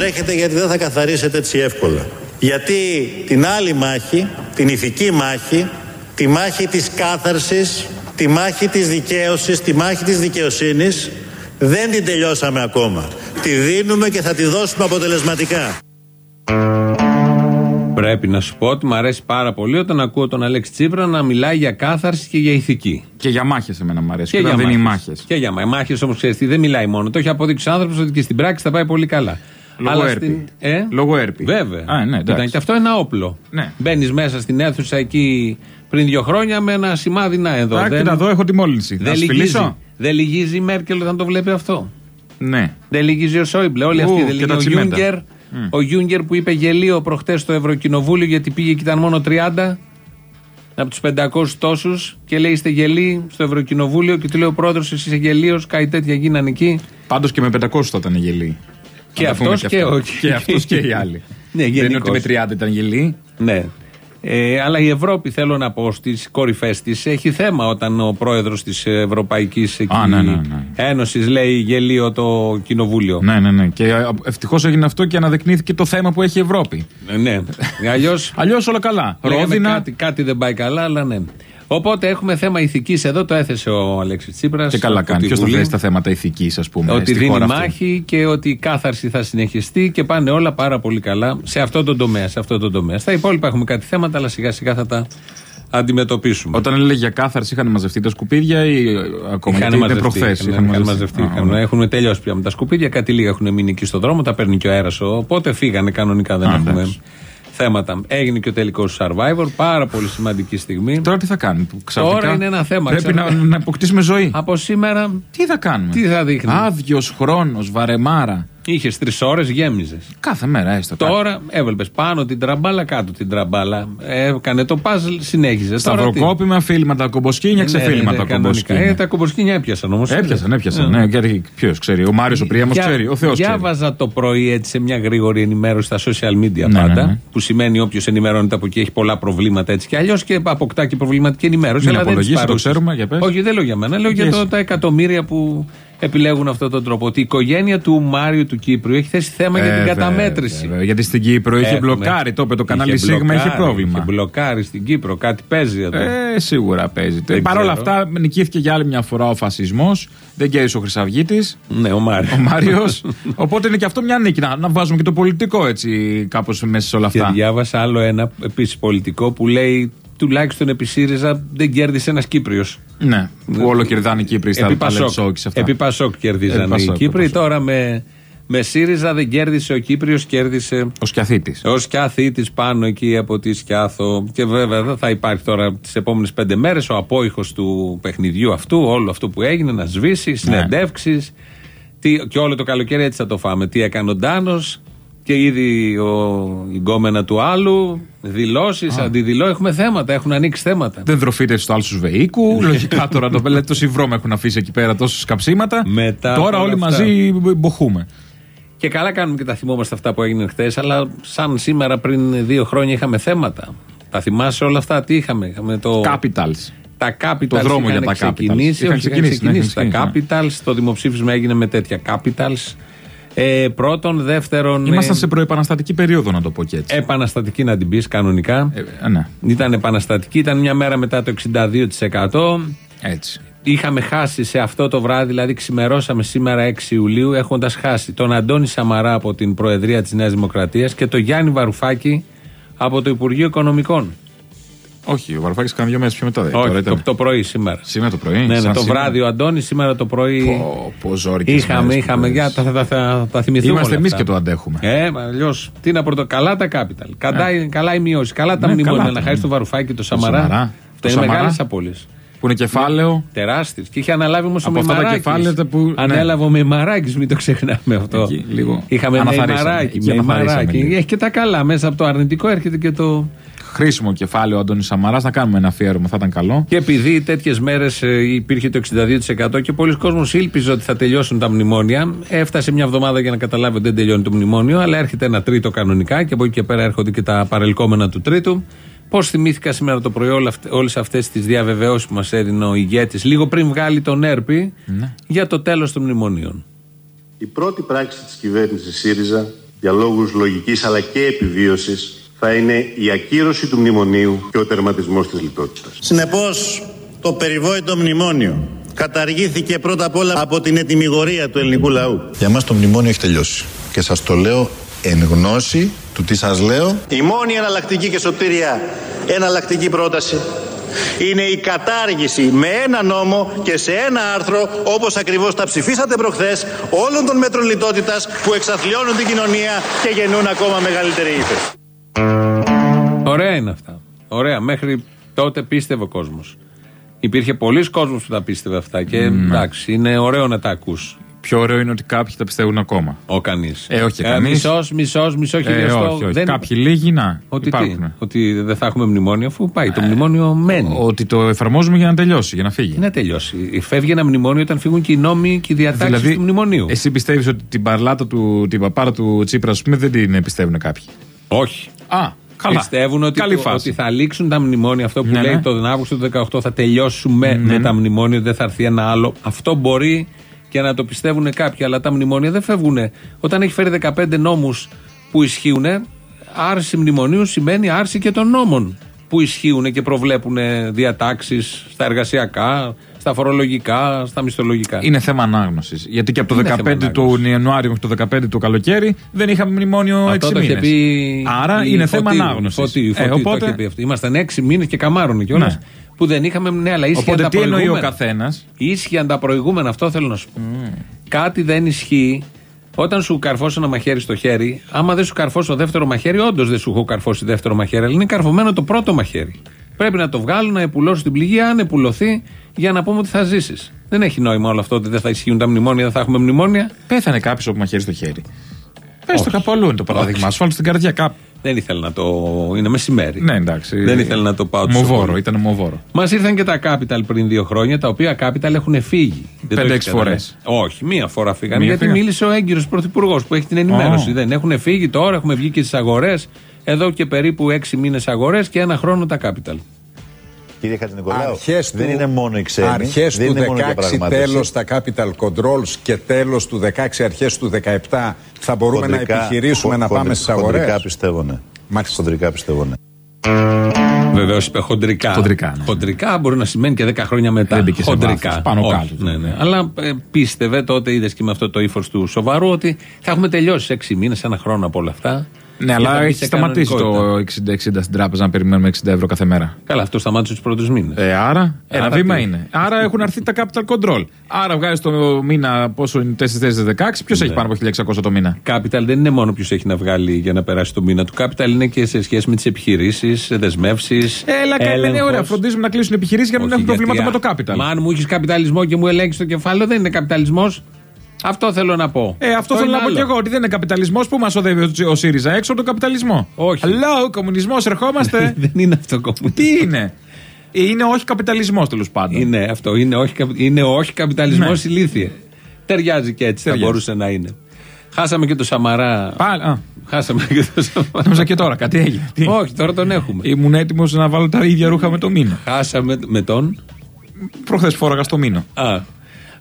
Μην προτρέχετε γιατί δεν θα καθαρίσετε έτσι εύκολα. Γιατί την άλλη μάχη, την ηθική μάχη, τη μάχη της κάθαρσης, τη μάχη της δικαίωσης, τη μάχη της δικαιοσύνης, δεν την τελειώσαμε ακόμα. Τη δίνουμε και θα τη δώσουμε αποτελεσματικά. Πρέπει να σου πω ότι μου αρέσει πάρα πολύ όταν ακούω τον Αλέξη Τσίπρα να μιλάει για κάθαρση και για ηθική. Και για μάχες εμένα μου αρέσει. Και Όταν για δεν είναι μάχες. μάχες. Και για μάχε. Μάχες όμως ξέρεις τι, δεν μιλάει μόνο. Το έχει αποδείξει ο άνθρωπος ότι και στην πράξη θα πάει πολύ καλά. Λόγω Αλλά έρπη. στην- Ε; Λόγω έρπη. Βέβαια. Α, ναι, εντάξει. Ήταν και αυτό ένα όπλο. Ναι. Μπαίνεις μέσα στην αίθουσα εκεί πριν δύο χρόνια με ένα σημάδι να εδώ. Α, δεν, κοίτα εδώ έχω τη μόλυνση. δεν Να σου λυγίζει. φιλήσω. Δεν λυγίζει η Μέρκελ όταν το βλέπει αυτό. Ναι. Δεν λυγίζει ο Σόιμπλε. Όλοι Ου, αυτοί δεν και λυγίζει. τα Ο τσιμέντα. Γιούγκερ, ο Γιούγκερ που είπε γελίο προχτές στο Ευρωκοινοβούλιο γιατί πήγε και ήταν μόνο 30 από τους 500 τόσους και λέει είστε γελοί στο Ευρωκοινοβούλιο και του λέει ο πρόεδρος εσύ είσαι γελίος. Κάτι τέτοια γίνανε εκεί. Πάντως και με 500 θα ήταν γελοί. Και Να τα πούμε αυτός και αυτό. ο- Και αυτός και οι άλλοι. Ναι, δεν είναι ότι γενικώς. με 30 ήταν γελοί. Ναι. Ε, αλλά η Ευρώπη, θέλω να πω, στις κορυφές της έχει θέμα όταν ο πρόεδρος της Ευρωπαϊκής Α, ναι, ναι, ναι. Ένωσης λέει γελίο το κοινοβούλιο. Ναι, ναι, ναι. Και ευτυχώς έγινε αυτό και αναδεικνύθηκε το θέμα που έχει η Ευρώπη. Ε, ναι. Αλλιώ. Αλλιώς όλα καλά. Λέγαμε Ρόδινα. Κάτι, κάτι δεν πάει καλά, αλλά ναι. Οπότε έχουμε θέμα ηθικής εδώ, το έθεσε ο Αλέξης Τσίπρας. Και καλά κάνει. Ποιος θα θέσει τα θέματα ηθικής, ας πούμε. Ότι στη δίνει χώρα αυτή; μάχη και ότι η κάθαρση θα συνεχιστεί και πάνε όλα πάρα πολύ καλά σε αυτό το τομέα. Σε αυτό το τομέα. Στα υπόλοιπα έχουμε κάτι θέματα, αλλά σιγά σιγά θα τα αντιμετωπίσουμε. Όταν έλεγε για κάθαρση, είχαν μαζευτεί τα σκουπίδια ή ε, ακόμα Είχαν γιατί είναι μαζευτεί, προχθές. είχαν, είχαν μαζευτεί. είχαν- έχουν τελειώσει πια με τα σκουπίδια. Κάτι λίγα έχουν μείνει εκεί στον δρόμο, τα παίρνει και ο αέρας. Οπότε φύγανε κανονικά, δεν Α, έχουμε εντάξει. Θέματα. Έγινε και ο τελικός Survivor, πάρα πολύ σημαντική στιγμή. Τώρα τι θα κάνουμε, που ξαφνικά; Τώρα είναι ένα θέμα, Πρέπει ξέρω. να, να αποκτήσουμε ζωή. Από σήμερα Τι θα κάνουμε; Τι θα δείχνει; Άδειος χρόνος, βαρεμάρα. Είχες τρεις ώρες, γέμιζες. Κάθε μέρα έστω. κάτι. Τώρα έβλεπες πάνω την τραμπάλα, κάτω την τραμπάλα. Έκανε το παζλ, συνέχιζες. Σταυροκόπημα, φίλματα κομποσκίνια, ξεφίλματα κομποσκίνια. Ε, τα κομποσκίνια έπιασαν όμως. Έπιασαν, έπιασαν. Ναι, γιατί ποιος ξέρει. Ο Μάριος ο Πριάμο ξέρει. Ο Θεός ξέρει. Διάβαζα το πρωί έτσι σε μια γρήγορη ενημέρωση στα social media Ναι, πάντα. ναι, ναι. Που σημαίνει όποιος ενημερώνεται από εκεί έχει πολλά προβλήματα έτσι κι αλλιώς και αποκτά και προβληματική ενημέρωση. Μην αλλά δεν απολογείς, τις το παρούσεις. ξέρουμε, για πες. Όχι, δεν λέω για μένα. Λέω για Γιατί το, εσύ. τα εκατομμύρια που επιλέγουν αυτόν τον τρόπο. Ότι η οικογένεια του Μάριου του Κύπρου έχει θέσει θέμα για Ε, την βέβαια, καταμέτρηση. βέβαια. Γιατί στην Κύπρο είχε Έχουμε. μπλοκάρει, το είπε το κανάλι Είχε Σίγμα, είχε μπλοκάρει, πρόβλημα. Είχε μπλοκάρει στην Κύπρο, κάτι παίζει εδώ. Ε, σίγουρα παίζει. Δεν Παρ' όλα ξέρω. αυτά, νικήθηκε για άλλη μια φορά ο φασισμός. Δεν κέρδισε ο Χρυσαυγήτης. ναι, ο Μάριος. Ο Μάριος. Οπότε είναι και αυτό μια νίκη. Να, να βάζουμε και το πολιτικό έτσι κάπως μέσα σε όλα Και αυτά. διάβασα άλλο ένα επίσης πολιτικό που λέει τουλάχιστον επί ΣΥΡΙΖΑ δεν κέρδισε ένας Κύπριος. Ναι, που όλο κερδάνε οι Κύπροι στα Επί τα Πασόκ. Λεψό και σε αυτά. Επί Πασόκ κερδίζανε Επί Πασόκ, οι Κύπροι. επί Πασόκ. Τώρα με, με ΣΥΡΙΖΑ δεν κέρδισε ο Κύπριος, κέρδισε Ο Σκιαθήτης. ο Σκιαθήτης πάνω εκεί από τη Σκιάθο. Και βέβαια δεν θα υπάρχει τώρα τις επόμενες πέντε μέρες ο απόϊχος του παιχνιδιού αυτού, όλο αυτό που έγινε, να σβήσει, συνεντεύξεις. Και όλο το καλοκαίρι έτσι θα το φάμε. Τι έκανε ο Ντάνος και ήδη ο, η γκόμενα του άλλου, δηλώσεις, αντιδηλώ. Έχουμε θέματα, έχουν ανοίξει θέματα. Δεν δροφείτε στου άλλου τους Βεϊκού. Λογικά τώρα το πέλε τόση βρώμα έχουν αφήσει εκεί πέρα, τόσες καψίματα. Μετά τώρα από όλοι όλα μαζί μποχούμε. Και καλά κάνουμε και τα θυμόμαστε αυτά που έγιναν χθες, αλλά σαν σήμερα πριν δύο χρόνια είχαμε θέματα. Τα θυμάσαι όλα αυτά, τι είχαμε; είχαμε το... Capitals. Τα Capitals Το δρόμο είχαν για τα ξεκινήσει, Capitals. όχι, Είχαν είχαν ξεκινήσει, ναι, ξεκινήσει είχαν τα Capitals. Το δημοψήφισμα έγινε με τέτοια Capitals. Ε, πρώτον, δεύτερον. Ήμασταν ε, σε προεπαναστατική περίοδο, να το πω και έτσι. επαναστατική να την πεις κανονικά. Ε, ναι, Ήταν επαναστατική, ήταν μια μέρα μετά το 62%. έτσι. Είχαμε χάσει σε αυτό το βράδυ, δηλαδή ξημερώσαμε σήμερα 6 Ιουλίου, έχοντας χάσει τον Αντώνη Σαμαρά από την Προεδρία της Νέας Δημοκρατίας και τον Γιάννη Βαρουφάκη από το Υπουργείο Οικονομικών. Όχι, ο Βαρουφάκης κάνει δύο μέρες πιο μετά. δε. Όχι, Τώρα ήταν- το, το πρωί σήμερα. Σήμερα το πρωί. Ναι, ναι, σαν το σήμερα. βράδυ ο Αντώνης, σήμερα το πρωί. Πω, πω, ζόρικες Είχαμε, μέρες που είχαμε. λες. Για, θα, θα, θα, θα θυμηθούμε. Είμαστε όλα εμείς αυτά. και το αντέχουμε. Ε, αλλιώς. Τι να πρωτο. Καλά τα capital. Καλά, καλά η μειώση. Καλά τα Ναι, μνημόνια. καλά Να τα χάσεις το μνημόνια. Βαρουφάκη και το Σαμαρά. Σαμαρά. Αυτό Το είναι Σαμαρά. μεγάλες απώλειες. Που είναι κεφάλαιο. Τεράστιες. Και είχε αναλάβει όμως ο Από αυτά τα Μημαράκης. κεφάλαια τα που- ναι. Ανέλαβε ο Μημαράκης, μην το ξεχνάμε αυτό. Εκεί, λίγο Είχαμε αναθαρρύσαμε. Μημαράκη. Εκεί αναθαρρύσαμε Μημαράκη. λίγο. Έχει και τα καλά. Μέσα από το αρνητικό έρχεται και το. Χρήσιμο κεφάλαιο ο Αντώνη Σαμαράς. Να κάνουμε ένα αφιέρωμα, θα ήταν καλό. Και επειδή τέτοιες μέρες υπήρχε το 62% και πολλοί κόσμος ήλπιζε ότι θα τελειώσουν τα μνημόνια, έφτασε μια εβδομάδα για να καταλάβει ότι δεν τελειώνει το μνημόνιο, αλλά έρχεται ένα τρίτο κανονικά και από εκεί και πέρα έρχονται και τα παρελκόμενα του τρίτου. Πώς θυμήθηκα σήμερα το πρωί όλες αυτές τις διαβεβαιώσεις που μας έδινε ο ηγέτης λίγο πριν βγάλει τον Έρπη Ναι. για το τέλος των μνημονίων. Η πρώτη πράξη της κυβέρνησης ΣΥΡΙΖΑ για λόγους λογικής αλλά και επιβίωσης θα είναι η ακύρωση του μνημονίου και ο τερματισμός της λιτότητας. Συνεπώς, το περιβόητο μνημόνιο καταργήθηκε πρώτα απ' όλα από την ετοιμιγορία του ελληνικού λαού. Για μας το μνημόνιο έχει τελειώσει. Και σας το λέω εν γνώση του τι σας λέω. Η μόνη εναλλακτική και σωτήρια εναλλακτική πρόταση είναι η κατάργηση με ένα νόμο και σε ένα άρθρο όπως ακριβώς τα ψηφίσατε προχθές όλων των μέτρων λιτότητας που εξαθλιώνουν την κοινωνία και γεννούν ακόμα μεγαλύτερη ύφεση. Ωραία είναι αυτά. Ωραία. Μέχρι τότε πίστευε ο κόσμος. Υπήρχε πολλοί κόσμος που τα πίστευε αυτά και εντάξει, είναι ωραίο να τα ακούς. Πιο ωραίο είναι ότι κάποιοι τα πιστεύουν ακόμα. Ο κανείς. Ε, όχι κανείς. Μισός, μισός, μισό Ε, χιλιοστό. όχι, όχι. Κάποιοι λίγοι να Ότι, τι, υπάρχουν. ότι δεν θα έχουμε μνημόνιο, αφού πάει. Το μνημόνιο μένει. Ότι το εφαρμόζουμε για να τελειώσει, για να φύγει. Τι να τελειώσει. Φεύγει ένα μνημόνιο όταν φύγουν και οι νόμοι και οι διατάξεις Δηλαδή, του μνημονίου. εσύ πιστεύεις ότι την παρλάτα του, την παπάρα του Τσίπρας, ας πούμε, δεν την πιστεύουν κάποιοι; Όχι. Α, καλά. Πιστεύουν ότι, Καλή το- φάση. ότι θα λήξουν τα μνημόνια. Αυτό που Ναι, λέει ναι. τον Αύγουστο του 18 θα τελειώσουμε με τα μνημόνια, δεν θα έρθει ένα άλλο. Αυτό μπορεί και να το πιστεύουν κάποιοι, αλλά τα μνημόνια δεν φεύγουν. Όταν έχει φέρει 15 νόμους που ισχύουν, άρση μνημονίου σημαίνει άρση και των νόμων που ισχύουν και προβλέπουν διατάξεις στα εργασιακά, στα φορολογικά, στα μισθολογικά. Είναι θέμα ανάγνωσης. Γιατί και από το Είναι 15 θέμα του ανάγνωσης. Ιανουάριου μέχρι το 15 του καλοκαίρι δεν είχαμε μνημόνιο Αυτό 6 το είχε μήνες. πει. Άρα η είναι θέμα Φωτίου, ανάγνωσης. Φωτίου, Ε, Φωτίου το οπότε είχε πει αυτό. Ήμασταν έξι μήνες και καμάρωνε κιόλας. Ναι. Που δεν είχαμε ναι, αλλά ίσχυαν οπότε τα τι εννοεί ο προηγούμενα. καθένας; Ίσχυαν τα προηγούμενα, αυτό θέλω να σου πω. Κάτι δεν ισχύει. Όταν σου καρφώσει ένα μαχαίρι στο χέρι, άμα δεν σου καρφώσει το δεύτερο μαχαίρι, όντως δεν σου έχω καρφώσει δεύτερο μαχαίρι, αλλά είναι καρφωμένο το πρώτο μαχαίρι. Πρέπει να το βγάλω, να επουλώσω την πληγή, αν επουλωθεί, για να πούμε ότι θα ζήσεις. Δεν έχει νόημα όλο αυτό ότι δεν θα ισχύουν τα μνημόνια, δεν θα έχουμε μνημόνια. Πέθανε κάποιος από μαχαίρι στο χέρι. Πες το κάπου αλλού είναι το παράδειγμα. Α βάλω στην καρδιά κάπου. Δεν ήθελα να το. Είναι μεσημέρι. Ναι, εντάξει. Δεν ήθελα να το πάω τόσο Μοβόρο, πολύ. ήταν μοβόρο. Μας ήρθαν και τα Capital πριν δύο χρόνια, τα οποία Capital έχουν φύγει. Δεν το Πέντε-έξι έχεις φορές. καταλάβει. Όχι, μία φορά φύγανε. Μία γιατί φύγανε. μίλησε ο έγκυρος πρωθυπουργός που έχει την ενημέρωση. Ω. Δεν έχουν φύγει τώρα, έχουμε βγει και στις αγορές. Εδώ και περίπου έξι μήνες αγορές και ένα χρόνο τα Capital. Κύριε Χατζηνικολάου, Αρχές δεν του- είναι μόνο οι ξένοι. Αρχές δεν του είναι μόνο 16 διαπραγμάτευση. τέλος τα capital controls και τέλος του 16 αρχές του 17 θα μπορούμε Χοντρικά- να επιχειρήσουμε χο- να πάμε χοντρικά- στις αγορές; Χοντρικά πιστεύω, ναι. Μάλιστα. Χοντρικά πιστεύω, ναι. Βεβαίως είπε χοντρικά. Χοντρικά, ναι. Χοντρικά μπορεί να σημαίνει και 10 χρόνια μετά. Δεν μπήκε σε χοντρικά. βάθος, πάνω Όχι, κάτω. Ναι, ναι. Αλλά ε, πίστευε τότε, είδες και με αυτό το ύφος του σοβαρού, ότι θα έχουμε τελειώσει 6 μήνες, ένα χρόνο από όλα αυτά. Ναι, Και αλλά θα μπει έχει σε σταματήσει κανονικότητα. το 60-60 στην τράπεζα να περιμένουμε 60 ευρώ κάθε μέρα. Καλά, αυτό σταμάτησε τους πρώτους μήνες. Ε, άρα, ένα Άρα βήμα τι; είναι. Άρα έχουν αρθεί τα capital control. Άρα βγάζει το μήνα πόσο είναι 4 16. Ποιος Ναι. έχει πάνω από 1600 το μήνα; Capital δεν είναι μόνο ποιος έχει να βγάλει για να περάσει το μήνα του. Capital είναι και σε σχέση με τις επιχειρήσεις, δεσμεύσεις. Έλα, καλά, ναι, ωραία. Φροντίζουμε να κλείσουν επιχειρήσεις για να μην έχουν προβλήματα με το capital. Μα αν μου έχεις καπιταλισμό και μου ελέγξεις το κεφάλαιο, δεν είναι καπιταλισμός. Αυτό θέλω να πω. Ε, αυτό Το θέλω είναι να πω άλλο. και εγώ. Ότι δεν είναι καπιταλισμός που μας οδεύει ο- ο ΣΥΡΙΖΑ έξω από τον καπιταλισμό. Όχι. Hello, κομμουνισμός, ερχόμαστε. δεν είναι αυτό κομμουνισμός. Τι είναι; Ε, Είναι όχι καπιταλισμός τέλος πάντων. Είναι αυτό. Είναι όχι, καπι- είναι όχι καπιταλισμός Ναι. ηλίθιε. Ταιριάζει και έτσι. Ταιριάζει. Θα μπορούσε να είναι. Χάσαμε και το Σαμαρά. Πάλι, α, Χάσαμε και το Σαμαρά. νόμιζα και τώρα κάτι έγινε. Τι; όχι, τώρα τον έχουμε. Ήμουν έτοιμος να βάλω τα ίδια ρούχα με το μήνα. Χάσαμε με τον; Προχθές φόραγα στο μήνα. Α,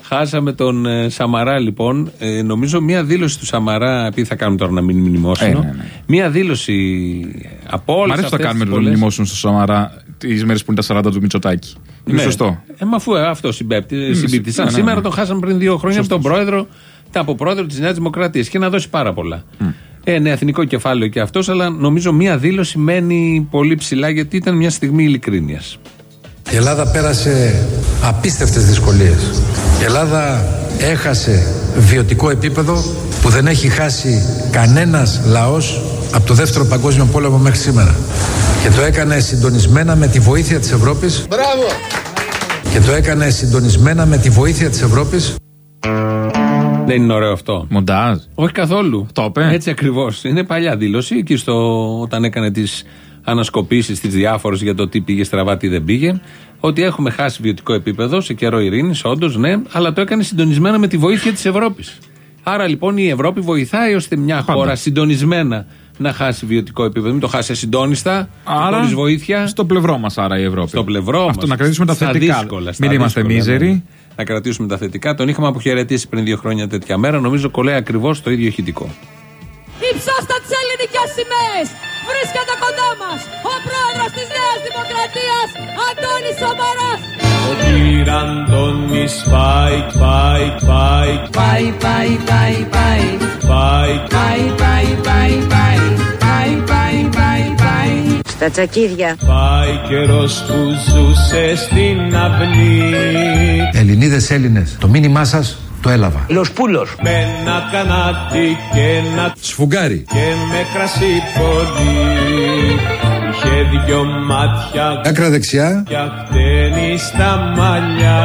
χάσαμε τον ε, Σαμαρά λοιπόν. Ε, νομίζω μία δήλωση του Σαμαρά, επειδή θα κάνουμε τώρα να μην μνημόσυνο. Ε, ναι, ναι. Μία δήλωση από όλες Μ' αρέσει που θα κάνουμε το μνημόσυνο στο Σαμαρά τις μέρες που είναι τα 40 του Μητσοτάκη. Είναι σωστό. Ε, μα αφού ε, αυτό συμπέπτει. συμπίπτει. Σαν ναι, ναι, σήμερα ναι. τον χάσαμε πριν δύο χρόνια από τον πρόεδρο, τα από πρόεδρο της Νέας Δημοκρατίας και να δώσει πάρα πολλά. Ε, ναι, εθνικό κεφάλαιο και αυτός, αλλά νομίζω μία δήλωση μένει πολύ ψηλά γιατί ήταν μια στιγμή ειλικρίνειας. Η Ελλάδα πέρασε απίστευτες δυσκολίες. Η Ελλάδα έχασε βιωτικό επίπεδο που δεν έχει χάσει κανένας λαός από το δεύτερο παγκόσμιο πόλεμο μέχρι σήμερα. Και το έκανε συντονισμένα με τη βοήθεια της Ευρώπης. Μπράβο! Και το έκανε συντονισμένα με τη βοήθεια της Ευρώπης. Δεν είναι ωραίο αυτό. Μοντάζ. Όχι καθόλου. Το είπε. Έτσι ακριβώς. Είναι παλιά δήλωση. Εκεί στο, όταν έκανε τις ανασκοπήσεις, τι διάφορες για το τι πήγε στραβά, τι δεν πήγε. Ότι έχουμε χάσει βιωτικό επίπεδο σε καιρό ειρήνης, όντως, ναι, αλλά το έκανε συντονισμένα με τη βοήθεια της Ευρώπης. Άρα λοιπόν η Ευρώπη βοηθάει ώστε μια χώρα συντονισμένα να χάσει βιωτικό επίπεδο. Μην το χάσει ασυντόνιστα, Άρα, χωρίς βοήθεια. Στο πλευρό μας, άρα η Ευρώπη. Στο πλευρό μας. Αυτό να κρατήσουμε τα Στα θετικά. δύσκολα, στα Μην είμαστε δύσκολα, μίζεροι. ναι. Να κρατήσουμε τα θετικά. Τον είχαμε αποχαιρετήσει πριν δύο χρόνια τέτοια μέρα. Νομίζω κολλάει ακριβώς το ίδιο ηχητικό. Υψώστε τις ελληνικές σημαίες! βρίσκεται κοντά μας ο πρόεδρος της Νέας Δημοκρατίας Αντώνης Σαμαράς. Ο κύριε Αντώνης πάει, πάει, πάει. Πάει, πάει, πάει, πάει. Πάει, πάει, πάει, πάει, πάει. Πάει, πάει, πάει, πάει. Στα τσακίδια. Πάει καιρός που ζούσε στην αυλή. Ελληνίδες, Έλληνες, το μήνυμά σας το έλαβα. με ένα κανάτι και ένα Σφουγγάρι. και με κρασί πολύ είχε δυο μάτια Άκρα δεξιά. και χτένει στα μαλλιά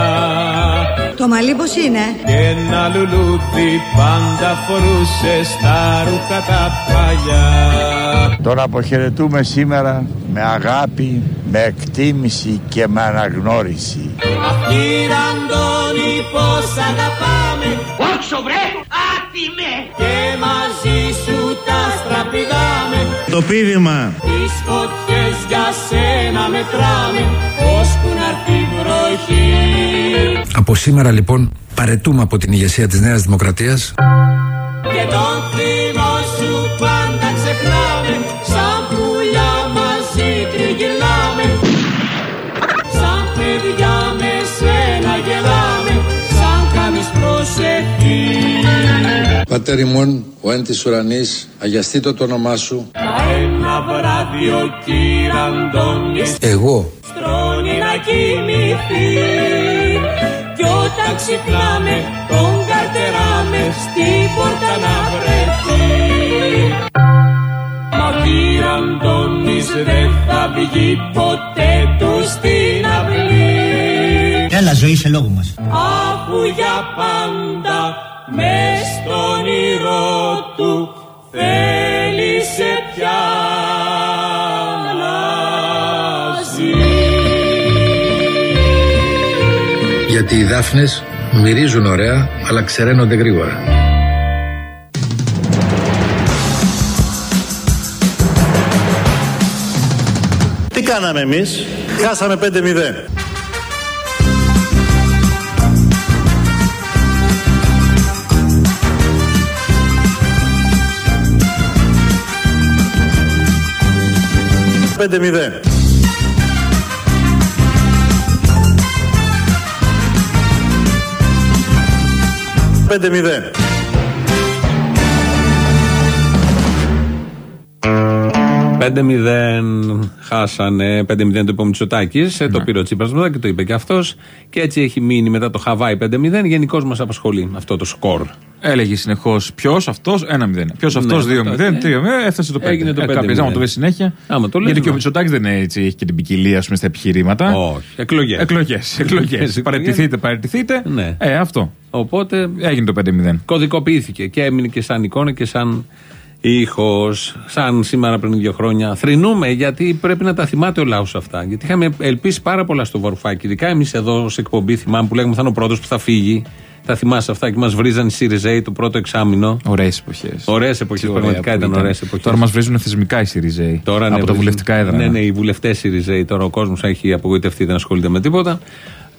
Το μαλλί πώς είναι; και ένα λουλούδι πάντα φορούσε στα ρούχα τα παλιά Τον αποχαιρετούμε σήμερα με αγάπη, με εκτίμηση και με αναγνώριση. Αχ κύριε Αντώνη πως αγαπάμε Όξο βρε, άτιμε! και μαζί σου τα στραπηδάμε Το πίδημα τις φωτιές για σένα μετράμε ώσπου να έρθει η βροχή. Από σήμερα λοιπόν παρετούμε από την ηγεσία της Νέας Δημοκρατίας. Και τον Πατέρ ημών, ο εν της ουρανής, αγιαστήτω το όνομά σου. Τα ένα βράδυ ο κύρι Αντώνης Εγώ. στρώνει να κοιμηθεί. Κι όταν ξυπνάμε τον καρτεράμε στην πόρτα να βρεθεί. Μα ο κύρι Αντώνης δεν θα βγει ποτέ του στην αυλή. Έλα ζωή σε λόγο μας. Αφού για πάντα μες στον όνειρό του θέλησε πια να ζει. Γιατί οι δάφνες μυρίζουν ωραία αλλά ξεραίνονται γρήγορα Τι κάναμε εμείς; Χάσαμε 5-0 5-0. 5-0 χάσανε. 5-0 το είπε ο Μητσοτάκη. Το πήρε ο Τσίπρας μετά και το είπε και αυτός. Και έτσι έχει μείνει μετά το Χαβάη 5-0. Γενικώς μας απασχολεί αυτό το σκορ. Έλεγε συνεχώς ποιος αυτός 1-0. Ποιος αυτός 2-0. 3-0. Έφτασε το 5. Έγινε το 5-0. Κάποιος άμα το λέει συνέχεια. Άμα το λες, γιατί και ο ναι. Μητσοτάκη δεν είναι έτσι, έχει και την ποικιλία ας πούμε, στα επιχειρήματα. Όχι. Εκλογές. Εκλογές. Εκλογές. Παραιτηθείτε, παραιτηθείτε. Ναι. Ε, αυτό. Οπότε Έγινε το 5-0. κωδικοποιήθηκε και έμεινε και σαν εικόνα και σαν ήχος. Σαν σήμερα πριν δύο χρόνια. Θρυνούμε γιατί πρέπει να τα θυμάται ο λαός αυτά. Γιατί είχαμε ελπίσει πάρα πολλά στο Βαρουφάκι. Ειδικά εμείς εδώ σε εκπομπή θυμάμαι που λέγαμε θα είναι ο πρώτο που θα φύγει. Θα θυμάσαι αυτά και μας βρίζαν οι ΣΥΡΙΖΑΙ το πρώτο εξάμεινο. Ωραίες εποχές. Ωραίες εποχές, πραγματικά ήταν ωραίες εποχές. Τώρα μας βρίζουν θεσμικά οι ΣΥΡΙΖΑΙ. Τώρα, από ναι, τα βρίζουν- βουλευτικά έδρανα. Ναι, ναι, οι βουλευτές ΣΥΡΙΖΑΙ. Τώρα ο κόσμος έχει απογοητευτεί, δεν ασχολείται με τίποτα.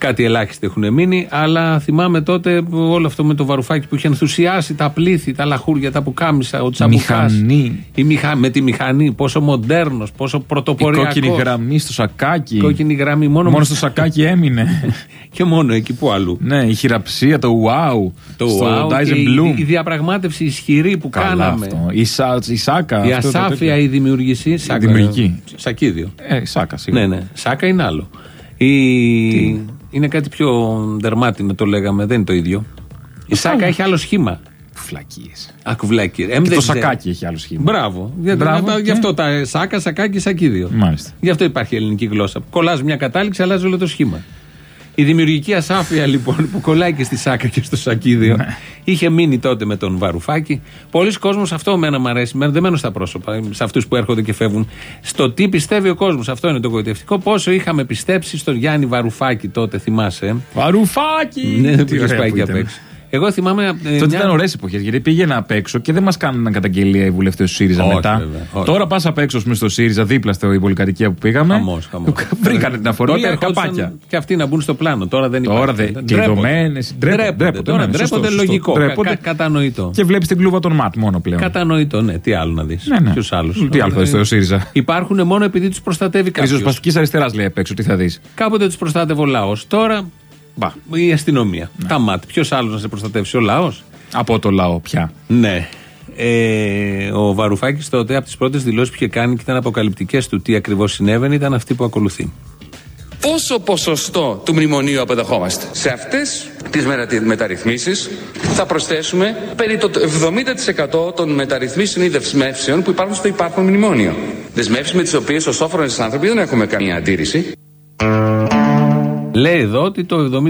Κάτι ελάχιστοι έχουν μείνει, αλλά θυμάμαι τότε που όλο αυτό με το βαρουφάκι που είχε ενθουσιάσει τα πλήθη, τα λαχούρια, τα πουκάμισα, ο τσαμπουκάς. Μηχανή. Η μηχα... Με τη μηχανή, πόσο μοντέρνος, πόσο Η πρωτοποριακό. κόκκινη γραμμή στο σακάκι. Κόκκινη γραμμή, μόνο, Μόνο στο σακάκι έμεινε. και μόνο εκεί που αλλού. ναι, η χειραψία, το wow. Το στο wow και Dyson η, Bloom. η διαπραγμάτευση ισχυρή που Καλά κάναμε. αυτό. Η, σα, η σάκα. Η αυτό το ασάφεια, τέτοιο. η δημιουργική. Σάκα, δημιουργική. Σακίδιο. Ε, η σάκα, σίγουρα. Ναι, ναι. Σάκα είναι άλλο. Η... Είναι κάτι πιο δερμάτινο το λέγαμε, δεν είναι το ίδιο. Η σάκα έχει άλλο σχήμα. Φλακίες. Ακουβλάκι. Ε, Και δεν το ξέρω. σακάκι έχει άλλο σχήμα. Μπράβο. Γιατί, Μπράβο, γι' και- αυτό τα σάκα, σακάκι, σακίδιο. Μάλιστα. Γι' αυτό υπάρχει η ελληνική γλώσσα. Κολλάς μια κατάληξη, αλλάζει όλο το σχήμα. Η δημιουργική ασάφεια λοιπόν που κολλάει και στη σάκα και στο σακίδιο Ναι. είχε μείνει τότε με τον Βαρουφάκη. Πολλοί κόσμος αυτό μένα μου αρέσει. Μένα δεν μένω στα πρόσωπα, σε αυτούς που έρχονται και φεύγουν. Στο τι πιστεύει ο κόσμος. Αυτό είναι το γοητευτικό. Πόσο είχαμε πιστέψει στον Γιάννη Βαρουφάκη τότε, θυμάσαι. Βαρουφάκι! Ναι, Τι που είχε ωραία πάει που και απ' ήταν. έξω. Εγώ θυμάμαι. ε, Τότε μια- ήταν ωραίες εποχές γιατί πήγαινα απ' έξω και δεν μας κάνανε καταγγελία οι βουλευτές του ΣΥΡΙΖΑ Όχι, μετά. βέβαια, όχι. Τώρα πας απ' έξω με στο ΣΥΡΙΖΑ δίπλα στην πολυκατοικία που πήγαμε. Χαμός, χαμός. Βρήκανε την αφορμή, Τότε ερχόντουσαν καπάκια. Και αυτοί να μπουν στο πλάνο. Τώρα δεν υπάρχει. Τώρα δεν. Και οι Ντρέπονται. δομένε. Ντρέπονται. Τώρα ντρέπονται λογικό. Κα- κα- Κατανοητό. Και βλέπεις την κλούβα των ΜΑΤ μόνο πλέον. Κατανοητό, ναι. Τι άλλο να δεις. Ναι, ναι. Ποιου άλλου. Τι άλλο θα δεις στο ΣΥΡΙΖΑ. Υπάρχουν μόνο επειδή τους προστατεύει κάποιος. Ριζοσπαστική αριστεράς λέει απ' έξω, τι θα δεις. Κάποτε τους προστάτευε ο λαός. Τώρα η αστυνομία. Τα ΜΑΤ. Ποιος άλλος να σε προστατεύσει, ο λαός; Από το λαό πια. Ναι. Ε, ο Βαρουφάκης τότε από τις πρώτες δηλώσεις που είχε κάνει και ήταν αποκαλυπτικές του τι ακριβώς συνέβαινε ήταν αυτή που ακολουθεί. Πόσο ποσοστό του μνημονίου αποδεχόμαστε; Σε αυτές τις μετα- μεταρρυθμίσεις θα προσθέσουμε περί το 70% των μεταρρυθμίσεων ή δεσμεύσεων που υπάρχουν στο υπάρχον μνημόνιο. Δεσμεύσεις με τις οποίες ως όφρονες άνθρωποι δεν έχουμε καμία αντίρρηση. Λέει εδώ ότι το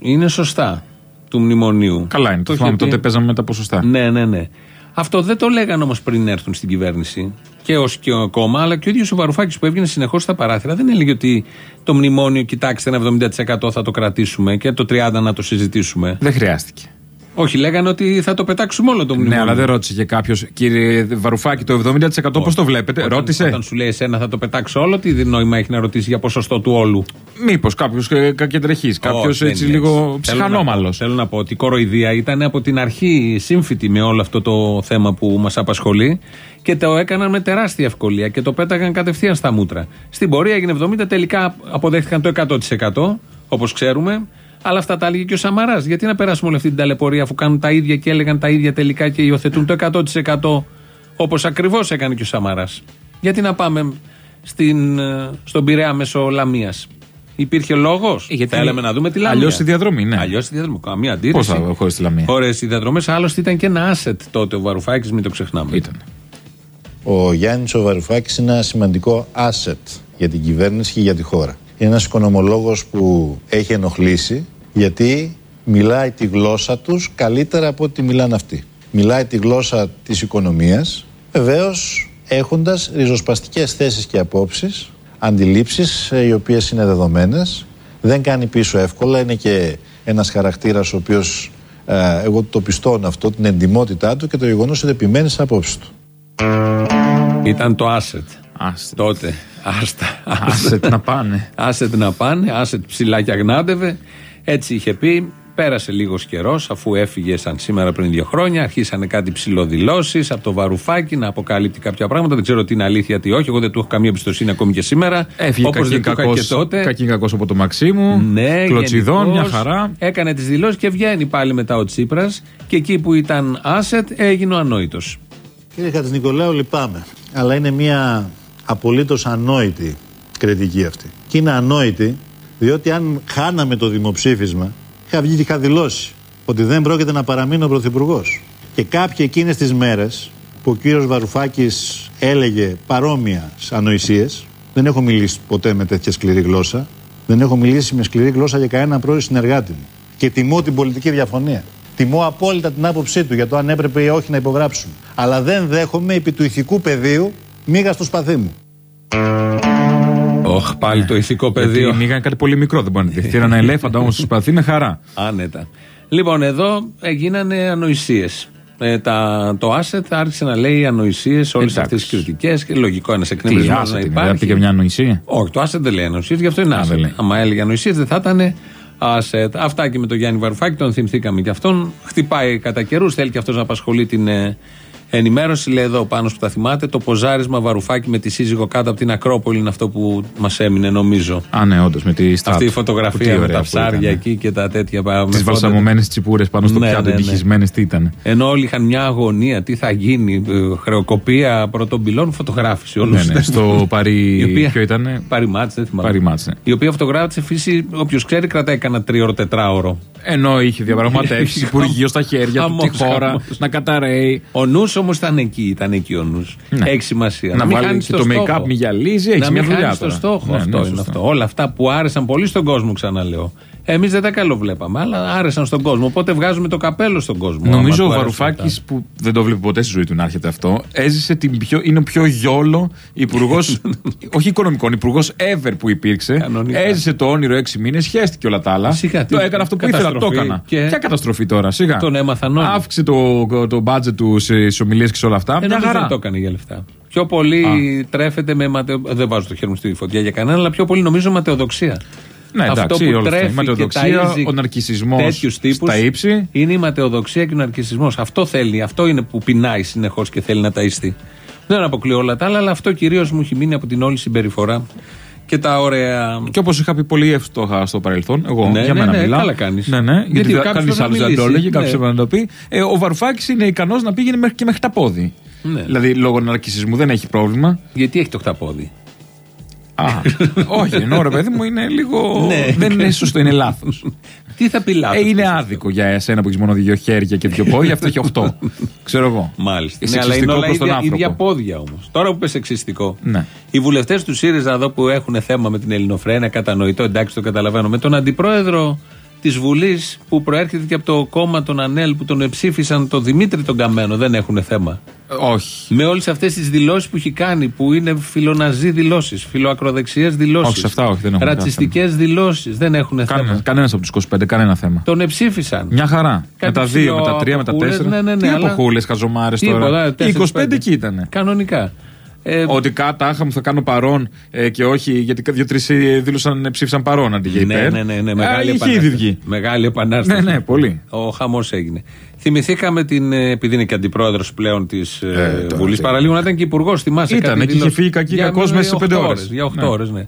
70% είναι σωστά του μνημονίου. Καλά είναι. Το είχε θυμάμαι πει- τότε παίζαμε με τα ποσοστά. Ναι, ναι, ναι. Αυτό δεν το λέγανε όμως πριν έρθουν στην κυβέρνηση. Και ως και ο κόμμα, αλλά και ο ίδιος ο Βαρουφάκης που έβγαινε συνεχώς στα παράθυρα δεν έλεγε ότι το μνημόνιο, κοιτάξτε, ένα 70% θα το κρατήσουμε και το 30% να το συζητήσουμε. Δεν χρειάστηκε. Όχι, λέγανε ότι θα το πετάξουμε όλο το μνημόνιο. Ναι, αλλά δεν ρώτησε και κάποιος, κύριε Βαρουφάκη, το 70% πώς το βλέπετε. Όταν- Ρώτησε; Όταν σου λέει εσένα θα το πετάξω όλο, τι νόημα έχει να ρωτήσει για ποσοστό του όλου; Μήπως κάποιος κακεντρεχή, κάποιο Όχι, δεν έτσι είναι λίγο Θέλω να πω- ψυχανόμαλος. Θέλω να πω ότι η κοροϊδία ήταν από την αρχή σύμφυτη με όλο αυτό το θέμα που μας απασχολεί και το έκαναν με τεράστια ευκολία και το πέταγαν κατευθείαν στα μούτρα. Στην πορεία έγινε 70, τελικά αποδέχτηκαν το 100% όπως ξέρουμε. Αλλά αυτά τα έλεγε και ο Σαμαράς. Γιατί να περάσουμε όλη αυτή την ταλαιπωρία αφού κάνουν τα ίδια και έλεγαν τα ίδια τελικά και υιοθετούν το 100% όπως ακριβώς έκανε και ο Σαμαράς. Γιατί να πάμε στην, ε, στον Πειραιά μέσω Λαμίας. Υπήρχε λόγος; Θέλαμε να δούμε τη Λαμία. Αλλιώς η διαδρομή, ναι. Αλλιώς τη διαδρομή. Καμία Πώς αντίρρηση. θα χωρίς τη Λαμία; Χωρίς οι διαδρομές. Άλλωστε ήταν και ένα asset τότε ο Βαρουφάκης, μην το ξεχνάμε. Ήταν. Ο Γιάννης ο Βαρουφάκης είναι ένα σημαντικό asset για την κυβέρνηση και για τη χώρα. Είναι ένας οικονομολόγος που έχει ενοχλήσει γιατί μιλάει τη γλώσσα τους καλύτερα από ό,τι μιλάνε αυτοί. Μιλάει τη γλώσσα της οικονομίας, βεβαίως έχοντας ριζοσπαστικές θέσεις και απόψεις, αντιλήψεις ε, οι οποίες είναι δεδομένες, δεν κάνει πίσω εύκολα, είναι και ένας χαρακτήρας ο οποίος ε, εγώ το πιστώνω αυτό, την εντιμότητά του και το γεγονός ότι επιμένει στις απόψεις του. Ήταν το asset. Asset. Τότε. Άστα. Asset να πάνε. Asset να πάνε. Asset ψηλά και αγνάντευε. Έτσι είχε πει. Πέρασε λίγος καιρός, αφού έφυγες σαν σήμερα πριν δύο χρόνια. Αρχίσανε κάτι ψηλοδηλώσεις από το βαρουφάκι να αποκαλύπτει κάποια πράγματα. Δεν ξέρω τι είναι αλήθεια, τι όχι. Εγώ δεν του έχω καμία εμπιστοσύνη ακόμη και σήμερα. Έφυγε Όπως δεν του είχα κακή και τότε. κακή κακός από το Μαξίμου. Ναι, Κλωτσιδών, γενικώς. μια χαρά. Έκανε τις δηλώσεις και βγαίνει πάλι μετά ο Τσίπρας. Και εκεί που ήταν asset έγινε ο ανόητος. Κύριε Χατζηνικολάου, λυπάμαι. Αλλά είναι μια απολύτως ανόητη κριτική αυτή. Και είναι ανόητη διότι αν χάναμε το δημοψήφισμα, είχα βγει και είχα δηλώσει ότι δεν πρόκειται να παραμείνω πρωθυπουργός. Και κάποιοι εκείνες τις μέρες που ο κύριος Βαρουφάκης έλεγε παρόμοια ανοησίες, δεν έχω μιλήσει ποτέ με τέτοια σκληρή γλώσσα, δεν έχω μιλήσει με σκληρή γλώσσα για κανένα πρώην συνεργάτη μου. Και τιμώ την πολιτική διαφωνία. Τιμώ απόλυτα την άποψή του για το αν έπρεπε ή όχι να υπογράψουμε. Αλλά δεν δέχομαι επί του ηθικού πεδίου μίγα στο σπαθί μου. Όχ, πάλι το ηθικό πεδίο. Γιατί μήγαν κάτι πολύ μικρό, δεν μπορεί να δεχτεί. Ένα ελέφαντα όμως σπαθεί με χαρά. Άνετα. Λοιπόν, εδώ έγιναν ανοησίες. Ε, τα, το asset άρχισε να λέει ανοησίες όλες Εντάξει. αυτές τις κριτικές και λογικό ένας Τι εκνευρισμό να asset είναι, δεν υπάρχει. πήγε μια ανοησία; Όχι, το asset δεν λέει ανοησίες, γι' αυτό είναι Α, asset. δεν λέει. Άμα έλεγε ανοησίες, δεν θα ήταν asset. Αυτά και με τον Γιάννη Βαρουφάκη, τον θυμηθήκαμε και αυτόν. Χτυπάει κατά καιρούς, θέλει και αυτός να απασχολεί την ε, ενημέρωση. Λέει εδώ πάνω που τα θυμάται, το ποζάρισμα Βαρουφάκη με τη σύζυγο κάτω από την Ακρόπολη είναι αυτό που μας έμεινε, νομίζω. Α, ναι, όντως με τη στράτα. Αυτή η Τι φωτογραφία με ωραία τα που ψάρια ήταν. εκεί και τα τέτοια. με Τις φώτα. βαλσαμωμένες τσιπούρες πάνω στο Ναι, πιάτο, ναι, ναι. εντυχισμένε, τι ήταν. Ενώ όλοι είχαν μια αγωνία, τι θα γίνει, ε, χρεοκοπία πρώτων πυλών, φωτογράφηση. Όλους. Ναι, ναι, στο Παρί. Η οποία- Ποιο ήταν. Παριμάτς, δεν θυμάμαι. Παριμάτς, ναι. Η οποία φωτογράφησε φύση, όποιος ξέρει, κρατάει κανένα τρίωρο, τετράωρο. Ενώ είχε διαπραγματεύσεις Είχε Υπουργείο στα χέρια του, τη χαμός, χώρα χαμός. να καταραίει. Ο νους όμως ήταν εκεί, ήταν εκεί ο νους. Ναι. Έχει σημασία. Να μην βάλει χάνεις και το make-up, μη γυαλίζει, έχει να μια μην δουλειά χάνεις το τώρα. στόχο. Ναι, αυτό ναι, είναι σωστό. αυτό. Όλα αυτά που άρεσαν πολύ στον κόσμο, ξαναλέω. Εμείς δεν τα καλοβλέπαμε, αλλά άρεσαν στον κόσμο. Οπότε βγάζουμε το καπέλο στον κόσμο. Νομίζω άμα ο του άρεσαν Βαρουφάκης αυτά. που δεν το βλέπει ποτέ στη ζωή του να έρχεται αυτό, έζησε την πιο, είναι ο πιο γιόλο υπουργό, όχι οικονομικών, υπουργός ever που υπήρξε. Κανονικά. Έζησε το όνειρο έξι μήνες, χαίστηκε όλα τα άλλα. Σιγά, το τι έκανα αυτό που ήθελα, το καταστροφή έκανα. και- Ποια καταστροφή τώρα, σιγά. Τον έμαθαν όλοι. Αύξησε το, το budget του στις ομιλίες και σε όλα αυτά. Ε, Μια νομίζω χαρά. δεν το έκανε για λεφτά. Πιο πολύ τρέφεται με ματαιο... Δεν βάζω το χέρι μου στη φωτιά για κανένα, αλλά πιο πολύ νομίζω ματαιοδοξία. Ναι, εντάξει, Αυτό που όλα αυτά. Η τρέφει ματαιοδοξία, και ταΐζει ο ναρκισισμός τέτοιους τύπους στα ύψη. Είναι η ματαιοδοξία και ο ναρκισμό. Αυτό θέλει. Αυτό είναι που πεινάει συνεχώς και θέλει να ταΐστεί. Δεν αποκλείω όλα τα άλλα, αλλά αυτό κυρίως μου έχει μείνει από την όλη συμπεριφορά και τα ωραία. Και όπως είχα πει πολύ εύστοχα στο παρελθόν, εγώ Ναι, για ναι, μένα ναι, μιλάω. καλά κάνεις. Ναι, ναι, γιατί, Γιατί γιατί κάποιος κανεί πρέπει να άλλο δεν το μιλήσει. έλεγε, κάποιος Ναι. έπρεπε να το πει. Ε, ο Βαρουφάκης είναι ικανός να πήγαινε μέχρι και μέχρι τα πόδι. Ναι. Δηλαδή λόγω ναρκισισμού δεν έχει πρόβλημα. Γιατί έχει το χταπόδι; Α, όχι, ενώ ρε παιδί μου είναι λίγο. Ναι. δεν είναι σωστό, είναι λάθος. Τι θα πει λάθος. Ε, είναι άδικο για εσένα που έχεις μόνο δύο χέρια και δύο πόδια, αυτό έχει οχτώ. Ξέρω εγώ. Μάλιστα. Είναι Ναι, αλλά είναι σεξιστικό όλα προς τον ίδια, άνθρωπο. ίδια πόδια όμως. Τώρα που είπε σεξιστικό. Ναι. Οι βουλευτές του ΣΥΡΙΖΑ εδώ που έχουν θέμα με την Ελληνοφρένεια, κατανοητό, εντάξει, το καταλαβαίνω. Με τον αντιπρόεδρο της Βουλής που προέρχεται και από το κόμμα των ΑΝΕΛ που τον ψήφισαν, τον Δημήτρη τον Καμένο, δεν έχουν θέμα. Όχι. Με όλες αυτές τις δηλώσεις που έχει κάνει, που είναι φιλοναζί δηλώσεις, φιλοακροδεξιές δηλώσεις. Όχι, σε αυτά όχι, δεν έχουμε Ρατσιστικές δηλώσεις. Δεν έχουν θέμα. Κανένας από τους 25, κανένα θέμα. Τον εψήφισαν. Μια χαρά. με Κάτι τα δύο, με τα τρία, με τα ψηλοαποχούλες, τέσσερα. ναι, ναι, ναι, Τι αλλά- αποχούλες, χαζομάρες Τίποτα, τώρα. Οι τέσσερις, 25 πέντε. εκεί ήταν. Κανονικά. Ε, Ότι κάτάχα μου θα κάνω παρόν ε, και όχι, γιατί δύο-τρεις δήλωσαν ψήφισαν παρόν αντί για ναι, υπέρ. ναι, ναι, ναι, Α, μεγάλη είχε ήδη επανάσταση. βγει. Μεγάλη επανάσταση. Ναι, ναι, πολύ. Ο χαμός έγινε. Θυμηθήκαμε την. ε, Επειδή είναι και αντιπρόεδρος πλέον της ε, Βουλής, παραλίγο να ήταν και υπουργός. Θυμάσαι Ήταν, κάτι και είχε δήλωση. φύγει κακή Για- κακός μέσα σε για πέντε οχτώ ώρες. Για 8 Ναι. ώρες, ναι.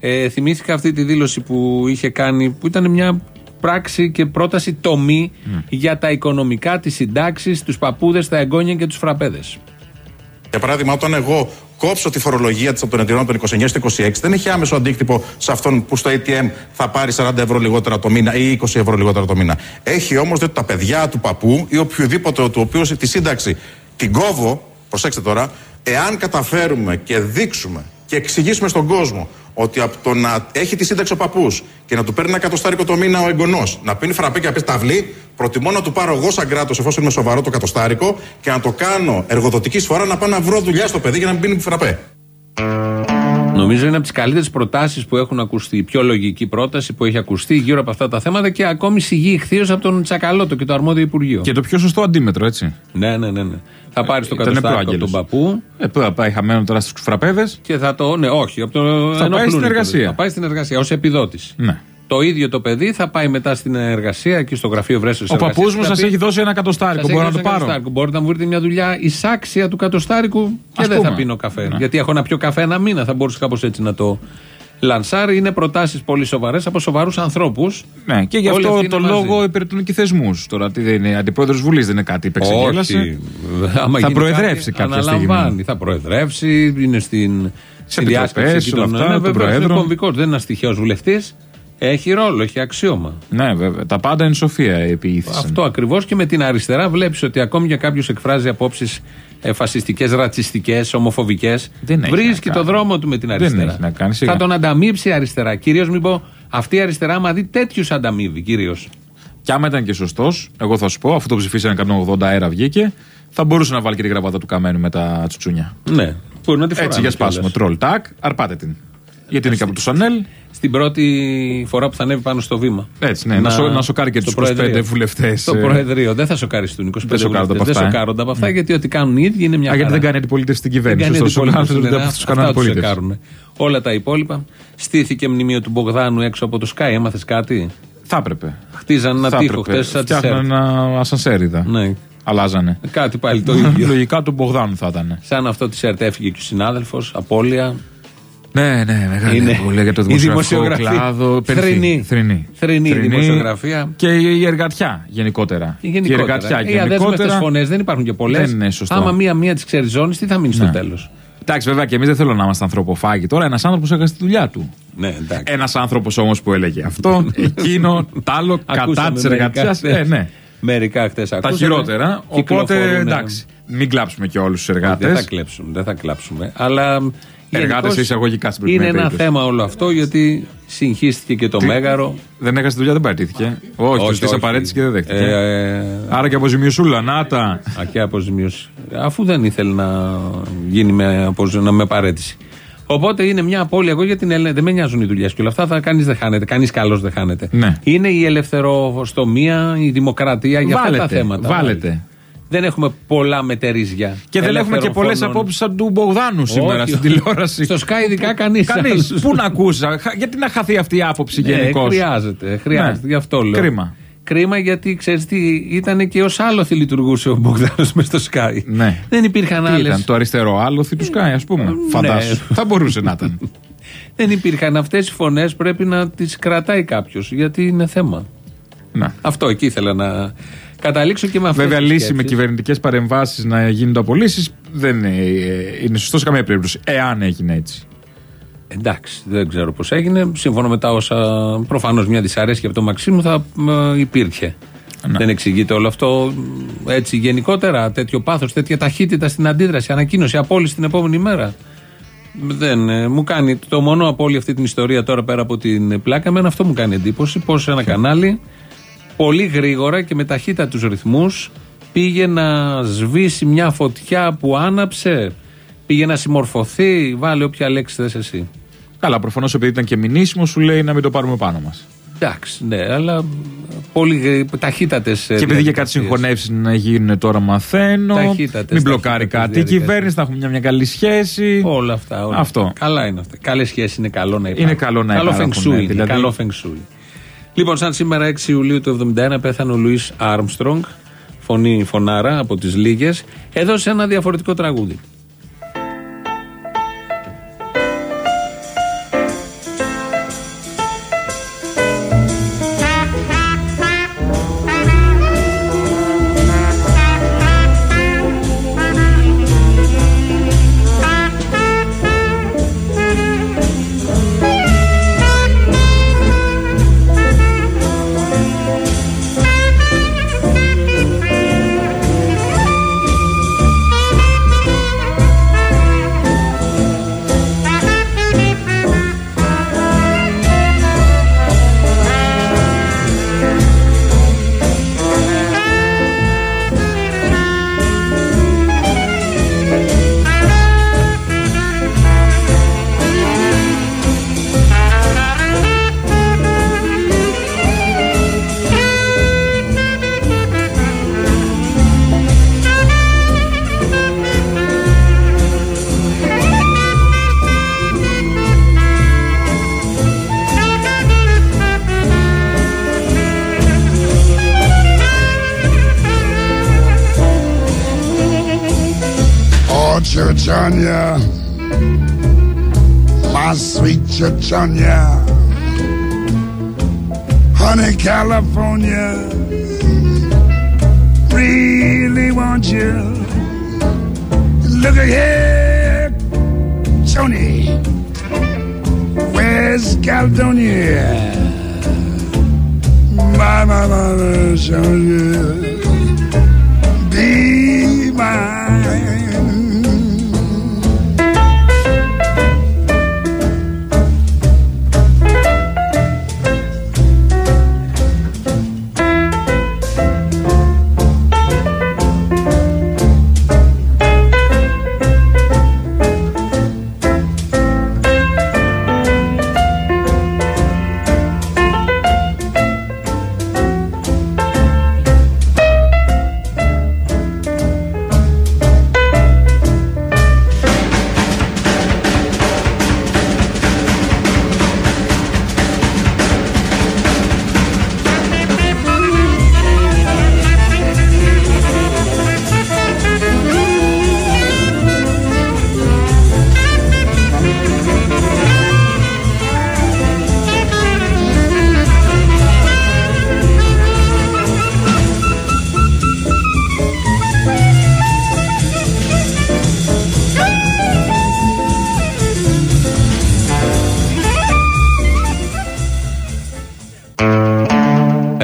Ε, θυμήθηκα αυτή τη δήλωση που είχε κάνει, που ήταν μια πράξη και πρόταση τομή Ναι. για τα οικονομικά, τις συντάξεις, τους παππούδες, τα εγγόνια και τους φραπέδες. Για παράδειγμα, όταν εγώ κόψω τη φορολογία της από τον εταιρεών των 29 στο 26, δεν έχει άμεσο αντίκτυπο σε αυτόν που στο ATM θα πάρει 40 ευρώ λιγότερα το μήνα ή 20 ευρώ λιγότερα το μήνα. Έχει όμως διότι τα παιδιά του παππού ή οποιοδήποτε του οποίου τη σύνταξη την κόβω, προσέξτε τώρα, εάν καταφέρουμε και δείξουμε και εξηγήσουμε στον κόσμο ότι από το να έχει τη σύνταξη ο παππούς και να του παίρνει ένα εκατοστάρικο το μήνα ο εγγονός, να πίνει φραπέ και να πει ταυλή, προτιμώ να του πάρω εγώ σαν κράτος, εφόσον είμαι σοβαρό το κατοστάρικο, και να το κάνω εργοδοτική σφορά να πάω να βρω δουλειά στο παιδί για να μην πίνει φραπέ. Νομίζω είναι από τις καλύτερες προτάσεις που έχουν ακουστεί. Η πιο λογική πρόταση που έχει ακουστεί γύρω από αυτά τα θέματα και ακόμη σιγή ηχθείως από τον Τσακαλώτο και το αρμόδιο Υπουργείο. Και το πιο σωστό αντίμετρο, έτσι. Ναι, ναι, ναι. ναι. Θα πάρεις το Ήταν κατοστάρικο από προάγγελος. τον παππού Ε, πού θα πάει χαμένο τώρα στους φραπέδες. και θα το. Ναι, όχι. Από το Θα πάει ενοχλούν στην οι εργασία. πολίτες. Θα πάει στην εργασία ως επιδότης. Ναι. Το ίδιο το παιδί θα πάει μετά στην εργασία εκεί στο γραφείο Βρέσεω. Ο παππούς μου σας έχει δώσει ένα κατοστάρικο. Μπορώ να το πάρω. Μπορείτε να μου βρείτε μια δουλειά εισάξια του κατοστάρικου και Ας δεν θα πούμε. πίνω καφέ. Ναι. Γιατί έχω να πιω καφέ ένα μήνα. Θα μπορούσε κάπως έτσι να το λανσάρει. Είναι προτάσεις πολύ σοβαρές από σοβαρούς ανθρώπους. Ναι, και γι' αυτό το λόγο υπηρετούν και θεσμούς. Τώρα τι δεν είναι, αντιπρόεδρος Βουλής δεν είναι κάτι υπεξεγέλασε. Όχι. Άμα Θα γίνει προεδρεύσει κάτι, κάποια αναλαμβάνει. στιγμή. Θα προεδρεύσει, είναι στην. στη επιτροπές, διάσκεψη εκεί όλα των- αυτά, ναι, των βεβαίως, είναι προέδρων. κομβικός, Δεν είναι ένα τυχαίο βουλευτής. Έχει ρόλο, έχει αξίωμα. Ναι, βέβαια. Τα πάντα είναι σοφία επιήθησαν. Αυτό ακριβώς και με την αριστερά βλέπεις ότι ακόμη για κάποιος εκφράζει απόψεις φασιστικές, ρατσιστικές, ομοφοβικές. Δεν έχει Βρίσκει να το κάνει. δρόμο του με την Δεν αριστερά. έχει να κάνει, σιγά. Θα τον ανταμείψει η αριστερά. Κυρίως μην πω αυτή η αριστερά, άμα δει τέτοιους ανταμείβει κυρίως. Και άμα ήταν και σωστός, εγώ θα σου πω, αυτό που ψηφίσανε 180 αέρα βγήκε, θα μπορούσε να βάλει και τη γραβάτα του καμένου με τα τσουτσούνια. Ναι, μπορεί να τη φοράμε. Έτσι για σπάσιμο. κιόλας. Τρολ τάκ, αρπάτε την. Γιατί είναι και από τους Σανέλ. Στην πρώτη φορά που θα ανέβει πάνω στο βήμα. Έτσι, ναι, να, σο- να σοκάρει και στο τους 25 Προεδρείο. βουλευτές. Στο Προεδρείο. Δεν θα σοκαριστούν 25 Δεν σοκάρονται βουλευτές. από Δεν αυτά, ε. σοκάρονται από αυτά γιατί ό,τι κάνουν οι ίδιοι είναι μια Α, γιατί χαρά. δεν κάνει αντιπολίτευση στην Δεν κυβέρνηση. κάνει Ωστόσο, αντιπολίτευση, σοκάρουν λένε, από τους κάνουν αυτά τους αντιπολίτευση. σοκάρουν. Όλα τα υπόλοιπα. Στήθηκε μνημείο του Μπογδάνου έξω από το Sky. Έμαθες κάτι; Θα έπρεπε. Χτίζαν ένα Θα τείχο έπρεπε. χτες σαν τη Φτιάχναν ΣΕΡΤ. ένα ασανσέριδα. Ναι. Αλλάζανε. Κάτι πάλι το ίδιο. Λογικά του Μπογδάνου θα ήταν. Σαν αυτό τη ΕΡΤ έφυγε και ο συνάδελφος. Απόλυα. Ναι, ναι, μεγάλη Είναι είναι για το η δημοσιογραφικό δημοσιογραφία. κλάδο. Πενθή. Θρηνή. Θρηνή. Θρηνή η δημοσιογραφία. Και η εργατιά γενικότερα. Και γενικότερα. Η εργατιά Οι αδέσμευτες γενικότερα. φωνές δεν υπάρχουν και πολλές. Δεν είναι σωστό. Άμα μία-μία τις ξεριζώνεις, τι θα μείνει στο Ναι. τέλος; Εντάξει, βέβαια και εμείς δεν θέλω να είμαστε ανθρωποφάγοι. Τώρα ένας άνθρωπος έχασε τη δουλειά του. Ναι, εντάξει. Ένας άνθρωπος όμως που έλεγε αυτό, εκείνο, τ' άλλο, κατά Ακούσαμε τη εργατιάς. μερικά Ε, ναι. Μερικά χτε ακούσαμε. Τα χειρότερα. Οπότε Κυκλοφορούν, εντάξει. Μην κλάψουμε και όλους τους εργάτε. Δεν θα κλέψουμε, δεν θα κλάψουμε. Αλλά. Εργάτες γενικώς εισαγωγικά στην Είναι προηγούμενη ένα περίπτωση. θέμα όλο αυτό γιατί συγχύστηκε και το Τι- μέγαρο. Δεν έχασε δουλειά, δεν παραιτήθηκε. Όχι, Όχι, τη όχι. απαραίτητη και δεν δέχτηκε. Ε, ε, Άρα και αποζημιωσούλα, να τα. Α, και αποζημίωση. Αφού δεν ήθελε να γίνει με, αποζ- να- με παρέτηση. Οπότε είναι μια απώλεια. Εγώ για την Ελένη δεν με νοιάζουν οι δουλειές και όλα αυτά. Θα κανείς δεν χάνεται. Κανείς καλός δεν χάνεται. Ναι. Είναι η ελευθεροστομία, η δημοκρατία για αυτά τα Βάλετε, θέματα. βάλετε. Δεν έχουμε πολλά μετερίζια. Και δεν έχουμε και πολλές Ελεύθερων απόψεις σαν του Μπογδάνου σήμερα Όχι, στην όχι. τηλεόραση. Στο Sky ειδικά κανείς. Κανείς. Πού να ακούσα; Χα- Γιατί να χαθεί αυτή η άποψη γενικώς; Ναι, χρειάζεται. χρειάζεται. Ναι. Γι' αυτό λέω. Κρίμα. Κρίμα γιατί ξέρεις τι, ήταν και ως άλοθη λειτουργούσε ο Μπογδάνος μες στο Sky. Ναι. Δεν υπήρχαν Τι άλλε. ήταν, το αριστερό άλοθη του Sky, ας πούμε. Φαντάσου. Θα μπορούσε να ήταν. Δεν υπήρχαν αυτές οι φωνές. Πρέπει να τις κρατάει κάποιος γιατί είναι θέμα. Να. Αυτό εκεί ήθελα να καταλήξω και με αυτό. Βέβαια, λύση με κυβερνητικές παρεμβάσεις να γίνονται απολύσει δεν είναι, ε, είναι σωστό σε καμία περίπτωση. Εάν έγινε έτσι. Εντάξει, δεν ξέρω πώς έγινε. Σύμφωνα με τα όσα προφανώς μια δυσαρέσκεια από το Μαξίμου θα ε, υπήρχε. Δεν εξηγείται όλο αυτό ε, έτσι γενικότερα. Τέτοιο πάθος, τέτοια ταχύτητα στην αντίδραση, ανακοίνωση, απόλυση την επόμενη μέρα. Δεν, ε, μου κάνει το μόνο από όλη αυτή την ιστορία τώρα πέρα από την πλάκα. Εμένα αυτό μου κάνει εντύπωση. Πώς ένα κανάλι πολύ γρήγορα και με ταχύτητα του ρυθμούς πήγε να σβήσει μια φωτιά που άναψε. Πήγε να συμμορφωθεί. Βάλε όποια λέξη θες εσύ. Καλά, προφανώς επειδή ήταν και μηνύσιμο, σου λέει να μην το πάρουμε πάνω μας. Εντάξει, ναι, αλλά πολύ ταχύτατες. Και επειδή για κάτι συγχωνεύσει να γίνουν τώρα, μαθαίνω. Ταχύτατες, μην μπλοκάρει ταχύτατες κάτι. Η διαδικασίες. κυβέρνηση θα έχουμε μια, μια καλή σχέση. Όλα αυτά. Όλα Αυτό. Αυτά. Καλά είναι αυτά. Καλές σχέσεις είναι καλό να υπάρχουν. Είναι καλό να καλό υπάρχουν, φεγγσούι ναι, είναι, δηλαδή- Καλό φεγγσούι. Λοιπόν, σαν σήμερα 6 Ιουλίου του 1971 πέθανε ο Λουίς Άρμστρονγκ, φωνή φωνάρα από τις Λίγες, έδωσε ένα διαφορετικό τραγούδι. Oh, my sweet Churchanya, honey, California, really want you. Look at here, Tony, where's Caledonia? My, my, my, Tony, be mine.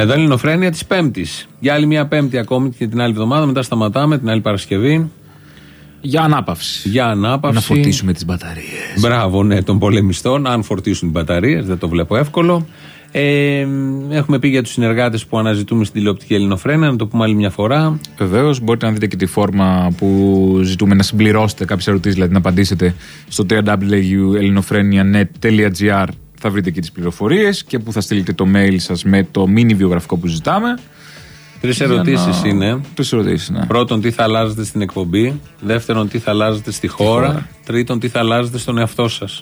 Εδώ είναι η Ελληνοφρένεια της Πέμπτης. Για άλλη μια Πέμπτη ακόμη και την άλλη εβδομάδα. Μετά σταματάμε την άλλη Παρασκευή. Για ανάπαυση. Για ανάπαυση. Να φορτίσουμε τις μπαταρίες. Μπράβο, ναι, των πολεμιστών. Αν φορτίσουν οι μπαταρίες, δεν το βλέπω εύκολο. Ε, έχουμε πει για τους συνεργάτες που αναζητούμε στην τηλεοπτική Ελληνοφρένα, να το πούμε άλλη μια φορά. Βεβαίως, μπορείτε να δείτε και τη φόρμα που ζητούμε να συμπληρώσετε κάποιες ερωτήσεις, δηλαδή να απαντήσετε στο www.ελληνοφρένια.net.gr. Θα βρείτε και τις πληροφορίες και που θα στείλετε το mail σας με το mini βιογραφικό που ζητάμε. Τρεις Για ερωτήσεις να- είναι. Τρεις ερωτήσεις, ναι. Πρώτον, τι θα αλλάζετε στην εκπομπή. Δεύτερον, τι θα αλλάζετε στη χώρα. χώρα. Τρίτον, τι θα αλλάζετε στον εαυτό σας.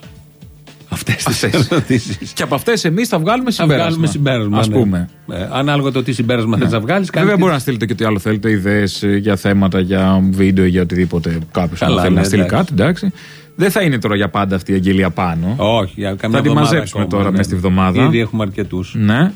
Αυτές τις Αυτές. ερωτήσεις. Και από αυτές εμείς θα βγάλουμε Θα συμπέρασμα. βγάλουμε συμπέρασμα. Ας ναι. πούμε. Ναι. Ε, ανάλογα το τι συμπέρασμα θες να βγάλεις. Βέβαια, μπορεί να στείλετε και ό,τι άλλο θέλετε, ιδέες για θέματα, για βίντεο, για οτιδήποτε. Κάποιος Καλά, θέλει ναι, να στείλει εντάξει. κάτι, εντάξει. Δεν θα είναι τώρα για πάντα αυτή η αγγελία πάνω. Όχι, για καμιά Θα τη εβδομάδα μαζέψουμε ακόμα, τώρα ναι. μέσα στη βδομάδα. Ήδη έχουμε αρκετούς. Ναι.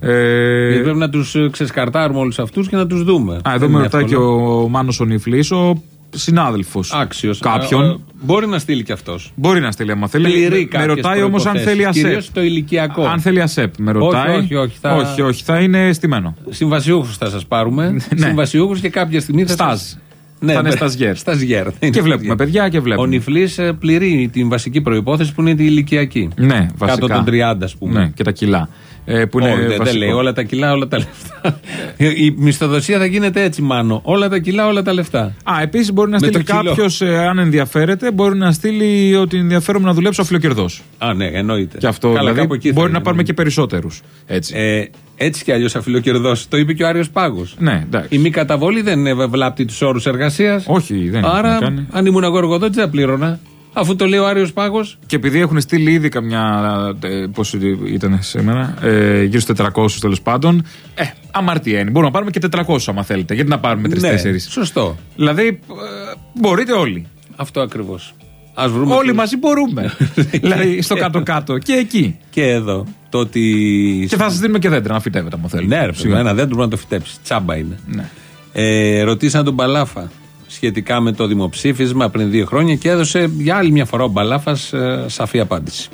Ε, Πρέπει να τους ξεσκαρτάρουμε όλους αυτούς και να τους δούμε. Α, Δεν εδώ με είναι ρωτάει και εύκολο. ο Μάνος ο Νιφλής, ο συνάδελφος. Άξιος. Κάποιον. Μπορεί να στείλει κι αυτός. Μπορεί να στείλει άμα θέλει. Πληρεί Με- με κάποιες ρωτάει όμως αν προϋποθέσεις, θέλει ΑΣΕΠ. κυρίως το ηλικιακό. Αν θέλει ΑΣΕΠ, με ρωτάει. όχι, όχι, θα- όχι, όχι, θα είναι στημένο. Συμβασιούχους θα σας πάρουμε. Ναι. Συμβασιούχους και κάποια στιγμή θα. Στάζ. σας- Ναι, Θα είναι μπε- σταζιέρ. σταζιέρ. θα είναι Και βλέπουμε σταζιέρ. παιδιά και Ο βλέπουμε. Νιφλή πληρεί την βασική προπόθεση που είναι η ηλικιακή. Ναι, βασικά. Κάτω των 30, ας πούμε. Ναι, και τα κιλά. Ε, που είναι Όχι, δεν- δεν βασικό. λέει όλα τα κιλά, όλα τα λεφτά. Η μισθοδοσία θα γίνεται έτσι, μάνο. Όλα τα κιλά, όλα τα λεφτά. Α, επίσης μπορεί να Με στείλει το κιλό. κάποιος, αν ενδιαφέρεται, μπορεί να στείλει ότι ενδιαφέρομαι να δουλέψω αφιλοκερδό. Α, ναι, εννοείται. Και αυτό Καλά, δηλαδή κάπου εκεί θα μπορεί είναι, να πάρουμε ναι. και περισσότερους. Έτσι. Ε, έτσι κι αλλιώς αφιλοκερδό. Το είπε και ο Άριος Πάγος. ναι, εντάξει. Η μη καταβολή δεν ε, βλάπτει τους όρους εργασίας. Όχι, δεν έχει να Άρα, κάνει. αν ήμουν εγώ εργοδότη, δεν θα πλήρωνα. Αφού το λέει ο Άριος Πάγος. Και επειδή έχουν στείλει ήδη καμιά. Ε, Πώ ήταν σήμερα, ε, γύρω στους 400 τέλος πάντων. Ε, αμαρτία είναι. Μπορούμε να πάρουμε και 400 άμα θέλετε. Γιατί να πάρουμε 3-4. Ναι, σωστό. Δηλαδή, ε, μπορείτε όλοι. Αυτό ακριβώς. Α βρούμε. Όλοι τους- μαζί μπορούμε. δηλαδή, στο κάτω-κάτω. Και εκεί. Και εδώ. Το ότι. Και θα σας δίνουμε και δέντρα να φυτεύετε, αν θέλετε. Ναι, ρε, παιδί, Σιγά. ένα δέντρο μπορεί να το φυτέψεις. Τσάμπα είναι. Ναι. Ε, ρωτήσαν τον Μπαλάφα σχετικά με το δημοψήφισμα πριν δύο χρόνια και έδωσε για άλλη μια φορά ο Μπαλάφας ε, σαφή απάντηση.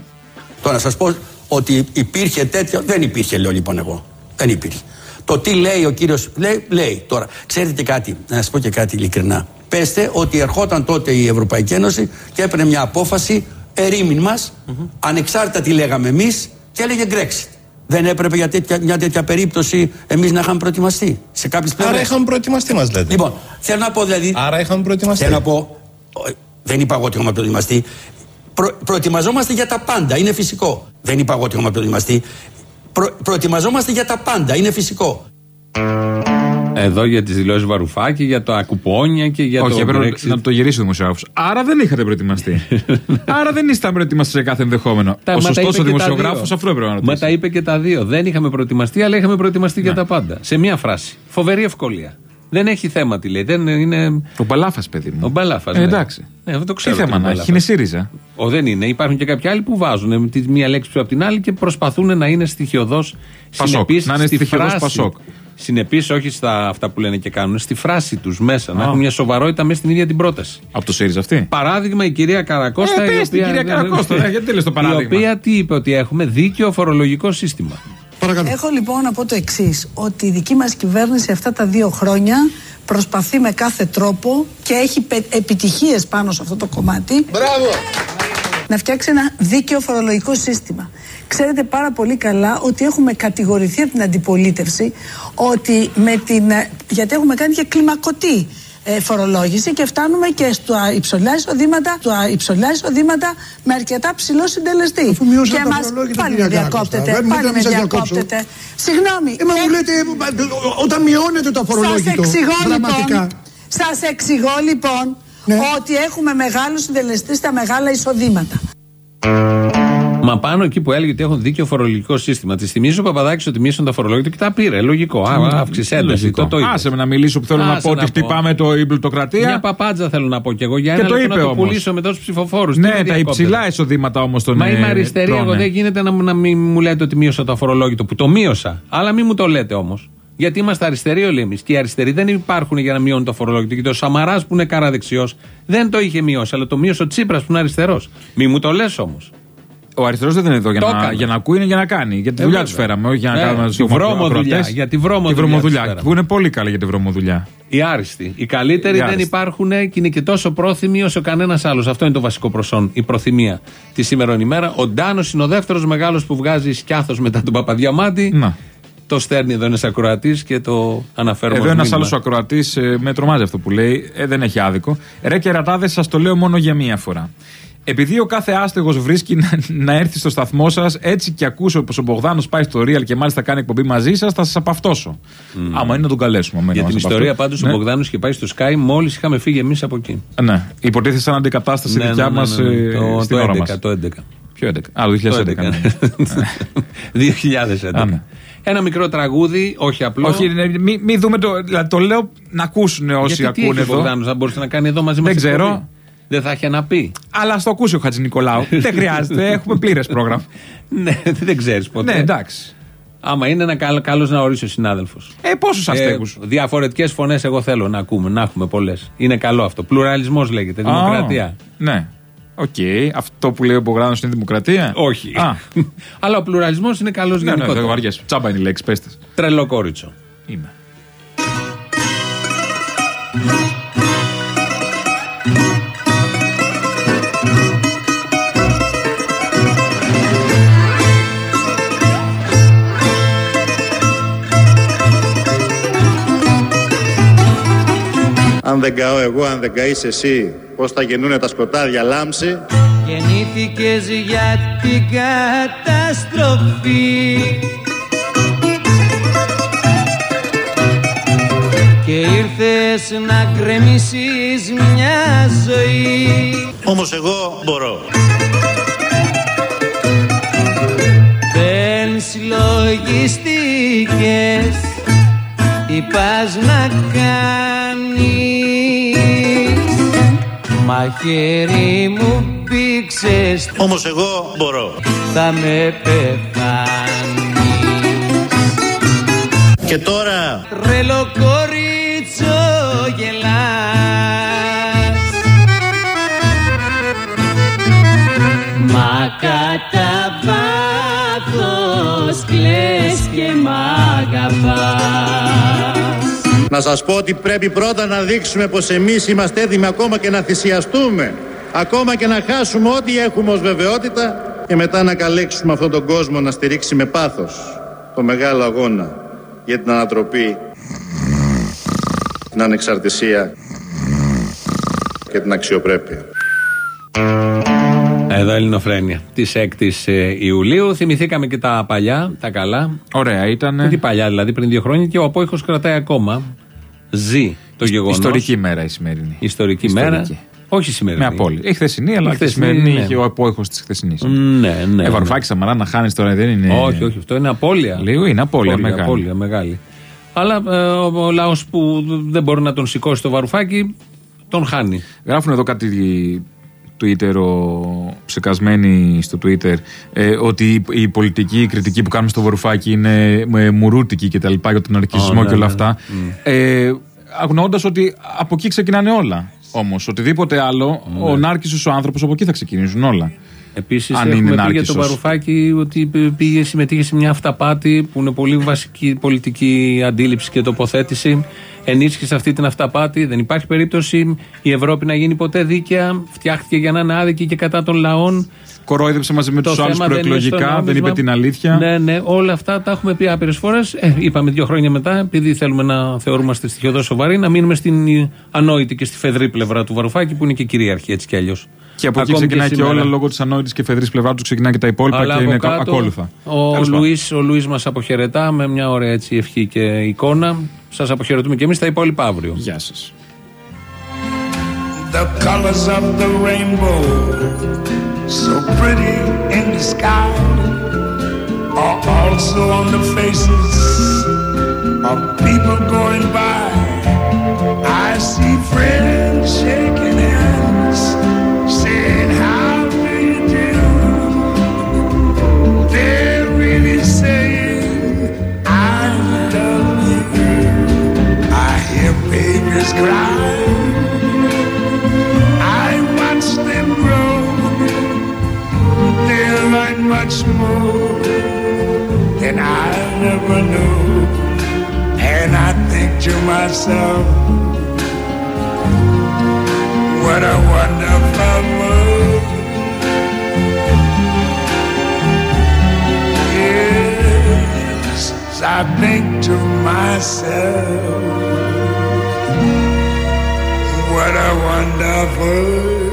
Τώρα να σας πω ότι υπήρχε τέτοιο. Δεν υπήρχε, λέω λοιπόν εγώ. Δεν υπήρχε. Το τι λέει ο κύριος Λέει, λέει τώρα. Ξέρετε και κάτι, να σας πω και κάτι ειλικρινά. Πέστε ότι ερχόταν τότε η Ευρωπαϊκή Ένωση και έπαιρνε μια απόφαση ερήμην μας, ανεξάρτητα τι λέγαμε εμείς, και έλεγε Brexit. Δεν έπρεπε για τέτοια, μια τέτοια περίπτωση εμείς να είχαμε προετοιμαστεί σε κάποιες πλευρές. Άρα είχαμε προετοιμαστεί, μας λέτε. Λοιπόν, θέλω να πω δηλαδή. Άρα είχαμε προετοιμαστεί. Θέλω να πω. ο, Δεν είπα εγώ ότι έχουμε προετοιμαστεί. Προ, προετοιμαζόμαστε για τα πάντα. Είναι φυσικό. Δεν είπα εγώ ότι έχουμε προετοιμαστεί. Προ, προετοιμαζόμαστε για τα πάντα. Είναι φυσικό. Εδώ για τις δηλώσεις Βαρουφάκη, για τα κουπόνια και για Όχι, το έπρεπε Brexit. να το γυρίσει ο δημοσιογράφος. Άρα δεν είχατε προετοιμαστεί. Άρα δεν ήσταν προετοιμαστεί σε κάθε ενδεχόμενο. Τα- ο μα τα σωστός είπε ο και τα δημοσιογράφος δύο. αυτό έπρεπε να Μα ρωτήσει. τα είπε και τα δύο. Δεν είχαμε προετοιμαστεί, αλλά είχαμε προετοιμαστεί για τα πάντα. Σε μία φράση. Φοβερή ευκολία. Δεν έχει θέμα τι λέει. Δεν είναι... Ο Μπαλάφας, παιδί μου. Ο Μπαλάφας. Ε, εντάξει. Ναι, αυτό το Τι ξέρω. θέμα ότι να έχει, Μπαλάφας. είναι ΣΥΡΙΖΑ. Ο, δεν είναι. Υπάρχουν και κάποιοι άλλοι που βάζουν ε, τη μία λέξη πίσω από την άλλη και προσπαθούν να είναι στοιχειοδός Πασόκ. συνεπείς Να είναι στη στοιχειωδώς φράση. Πασόκ. Συνεπείς, όχι στα αυτά που λένε και κάνουν, στη φράση τους μέσα. Να Α. έχουν μια σοβαρότητα μέσα στην ίδια την πρόταση. Από το ΣΥΡΙΖΑ αυτή; Παράδειγμα, η κυρία Καρακώστα. Ε, η πες την οποία- κυρία Καρακώστα, ε, γιατί λες το Η παράδειγμα; οποία τι είπε, ότι έχουμε δίκαιο φορολογικό σύστημα. Έχω λοιπόν να πω το εξής: Ότι η δική μας κυβέρνηση αυτά τα δύο χρόνια προσπαθεί με κάθε τρόπο και έχει επιτυχίες πάνω σε αυτό το κομμάτι. Μπράβο! Να φτιάξει ένα δίκαιο φορολογικό σύστημα. Ξέρετε πάρα πολύ καλά ότι έχουμε κατηγορηθεί από την αντιπολίτευση ότι με την, ε, γιατί έχουμε κάνει και κλιμακωτή ε, φορολόγηση και φτάνουμε και στα υψηλά εισοδήματα, στα υψηλά εισοδήματα με αρκετά ψηλό συντελεστή. Αφού μειώσατε και τα μας φορολόγια, πάλι κυρία με Καρακώστα. διακόπτετε. Δεν μου Πάλι λέτε με να μην σας διακόψω. διακόπτετε. Συγγνώμη. Ε, μα μου έχ- λέτε, ε, όταν μειώνετε το Σας αφορολόγητο εξηγώ δραματικά. λοιπόν, σας εξηγώ λοιπόν Ναι. ότι έχουμε μεγάλο συντελεστή στα μεγάλα εισοδήματα. Μα πάνω εκεί που έλεγε ότι έχουν δίκαιο φορολογικό σύστημα. Τη θυμίζει ο Παπαδάκης ότι μίσουν τα φορολόγια του και τα πήρε. Λογικό. Α, αύξηση ένταση. Λογικό. Το, το είπε. Άσε με να μιλήσω που θέλω να Άσε πω ότι να πω. χτυπάμε το, η πλουτοκρατία. Μια παπάντζα θέλω να πω κι εγώ για Και ένα το λεπτό είπε να το όμως. πουλήσω με τόσου ψηφοφόρους. Ναι, τα υψηλά εισοδήματα όμως των Μα είμαι ε, αριστερή, τρώνε. εγώ δεν γίνεται να, να μην μου λέτε ότι μείωσα το αφορολόγητο. Που το μείωσα. Αλλά μην μου το λέτε όμως. Γιατί είμαστε αριστεροί όλοι εμείς. Και οι αριστεροί δεν υπάρχουν για να μειώνουν το αφορολόγητο. Και ο Σαμαράς που είναι καραδεξιό δεν το είχε μειώσει. Αλλά το μείωσε ο Τσίπρας που είναι αριστερός. Μην μου το λες όμως. Ο αριστερός δεν είναι εδώ για Το να, έκανε. για να ακούει, είναι για να κάνει. Για τη Ε, δουλειά βέβαια. τους φέραμε, όχι για να Ε, κάνουμε τη του βρώμοδουλειά, για τη βρώμοδουλειά τους βρωμοδουλειά. φέραμε. Που είναι πολύ καλή για τη βρωμοδουλειά. Οι άριστοι. Οι καλύτεροι Οι δεν άριστοι. υπάρχουν και είναι και τόσο πρόθυμοι όσο κανένας άλλος. Αυτό είναι το βασικό προσόν. Η προθυμία τη σήμερον ημέρα. Ο Ντάνος είναι ο δεύτερος μεγάλος που βγάζει σκιάθος μετά τον Παπαδιαμάντη. Να. Το στέλνει εδώ ένας ακροατής και το αναφέρουμε. Εδώ ως ένας μήνυμα. άλλος ακροατής με τρομάζει αυτό που λέει. Ε, δεν έχει άδικο. Ρε κερατάδε, σας το λέω μόνο για μία φορά. Επειδή ο κάθε άστεγος βρίσκει να, να έρθει στο σταθμό σας, έτσι και ακούσω πως ο Μπογδάνος πάει στο Real και μάλιστα κάνει εκπομπή μαζί σας, θα σας απαυτώσω. Άμα είναι να τον καλέσουμε. άμα είναι Για να την μας ιστορία απαυτώ. πάντως ο Ναι. Μπογδάνος είχε πάει στο Sky μόλις είχαμε φύγει εμείς από εκεί. Ναι, υποτίθεται σαν αντικατάσταση Ναι, δικιά ναι, ναι, μας ναι, ναι. Το- στην το ώρα 11, μας. το 11. Ποιο 11. Α, το 2011. ναι. 2011. Α, ναι. Ένα μικρό τραγούδι, όχι απλό. Όχι, ναι, μην μη δούμε το. Δηλαδή το λέω να ακούσουν όσοι Γιατί τι ακούνε έχει ο εδώ. Μπογδάνος, θα μπορούσε να κάνει εδώ μαζί μας. Δεν ξέρω. Δεν θα είχε να πει. Αλλά στο ακούσει ο Χατζη Νικολάου. Δεν χρειάζεται, έχουμε πλήρες πρόγραμμα. ναι, δεν ξέρεις ποτέ. Ναι, εντάξει. Άμα είναι ένα καλό καλός να ορίσει ο συνάδελφος. Ε, πόσους αστέγους. Διαφορετικές φωνές εγώ θέλω να ακούμε, να έχουμε πολλές. Είναι καλό αυτό. Πλουραλισμός λέγεται. Α, Δημοκρατία. Ναι. Οκ. Αυτό που λέει ο Μπογδάνος είναι δημοκρατία; Όχι. Α, Αλλά ο πλουραλισμός είναι καλός ναι, ναι, δεν γενικότερα. βαριέσαι. Τσάμπα είναι η λέξη, πέστε. Τρελό κόριτσο. Είμαι. Δεν καώ εγώ, αν δεν καείς εσύ, πώς θα γεννούνε τα σκοτάδια λάμψη. Γεννήθηκες για την καταστροφή Και ήρθες να γκρεμίσεις μια ζωή Όμως εγώ μπορώ. Δεν συλλογιστήκες τι πας να κάνεις Μαχαίρι μου πήξες. Όμως εγώ μπορώ. θα με πεθάνεις. Και τώρα Τρελό κορίτσο γελάς. Μα κατά βάθος κλαις και μ' αγαπάς να σας πω ότι πρέπει πρώτα να δείξουμε πως εμείς είμαστε έτοιμοι ακόμα και να θυσιαστούμε. Ακόμα και να χάσουμε ό,τι έχουμε ως βεβαιότητα και μετά να καλέξουμε αυτόν τον κόσμο να στηρίξει με πάθος το μεγάλο αγώνα για την ανατροπή, την ανεξαρτησία και την αξιοπρέπεια. Εδώ Ελληνοφρένια. Της 6η Ιουλίου. Θυμηθήκαμε και τα παλιά, τα καλά. Ωραία, ήταν. Τι παλιά δηλαδή, πριν δύο χρόνια και ο απόϊχος κρατάει ακόμα. Ζει το γεγονός. Ιστορική μέρα η σημερινή. Ιστορική, Ιστορική. μέρα. Όχι σημερινή. Με απόλυτη. Η χθεσινή, αλλά Η και η χθεσινή, σημερινή ναι. είχε ο απόϊχος της χθεσινής. Ναι, ναι. Ε, Βαρουφάκη Σαμαρά να χάνεις τώρα δεν είναι. Όχι, όχι, αυτό είναι απώλεια. Λίγο είναι απώλεια, μεγάλη. απώλεια μεγάλη. Αλλά ε, ο, ο λαός που δεν μπορεί να τον σηκώσει το βαρουφάκι, τον χάνει. Γράφουν εδώ κάτι Twitter, ο, ψεκασμένοι στο Twitter, ε, ότι η, η πολιτική, η κριτική που κάνουμε στο Βαρουφάκι είναι ε, μουρούτικη και τα λοιπά για τον αρκισμό ναι, και όλα ναι. αυτά. Ε, αγνοώντα ότι από εκεί ξεκινάνε όλα. Όμως, οτιδήποτε άλλο, Ναι. ο Νάρκησος ο άνθρωπος από εκεί θα ξεκινήσουν όλα. Επίσης, Αν έχουμε είναι πει για Νάρκισσος. τον Βαρουφάκη ότι πήγε, συμμετείχε σε μια αυταπάτη που είναι πολύ βασική πολιτική αντίληψη και τοποθέτηση. Ενίσχυσε αυτή την αυταπάτη. Δεν υπάρχει περίπτωση η Ευρώπη να γίνει ποτέ δίκαια. Φτιάχτηκε για να είναι άδικη και κατά των λαών. Κορόιδεψε μαζί με Το τους άλλους θέμα δεν είναι στο προεκλογικά, δεν είπε νόμισμα. την αλήθεια. Ναι, ναι, όλα αυτά τα έχουμε πει άπειρες φορές. Ε, είπαμε δύο χρόνια μετά, επειδή θέλουμε να θεωρούμαστε στοιχειοδός σοβαροί, να μείνουμε στην ανόητη και στη φεδρή πλευρά του Βαρουφάκη, που είναι και κυρίαρχη έτσι κι αλλιώς. Και από εκεί ξεκινάει και, όλα λόγω της ανόητης και φεδρής πλευράς τους, ξεκινάει και τα υπόλοιπα Αλλά και από είναι κάτω, ακόλουθα. Ο Τέλος πάντων. Λουίς, ο Λουίς μας αποχαιρετά με μια ωραία έτσι ευχή και εικόνα. Σας αποχαιρετούμε και εμείς τα υπόλοιπα αύριο. Γεια σας. The colors of the rainbow, so pretty in the sky, are also on the faces of people going by. I see friends shaking crime. I watch them grow. They learn much more than I'll ever know. And I think to myself, what a wonderful world. Yes, I think to myself. What a wonderful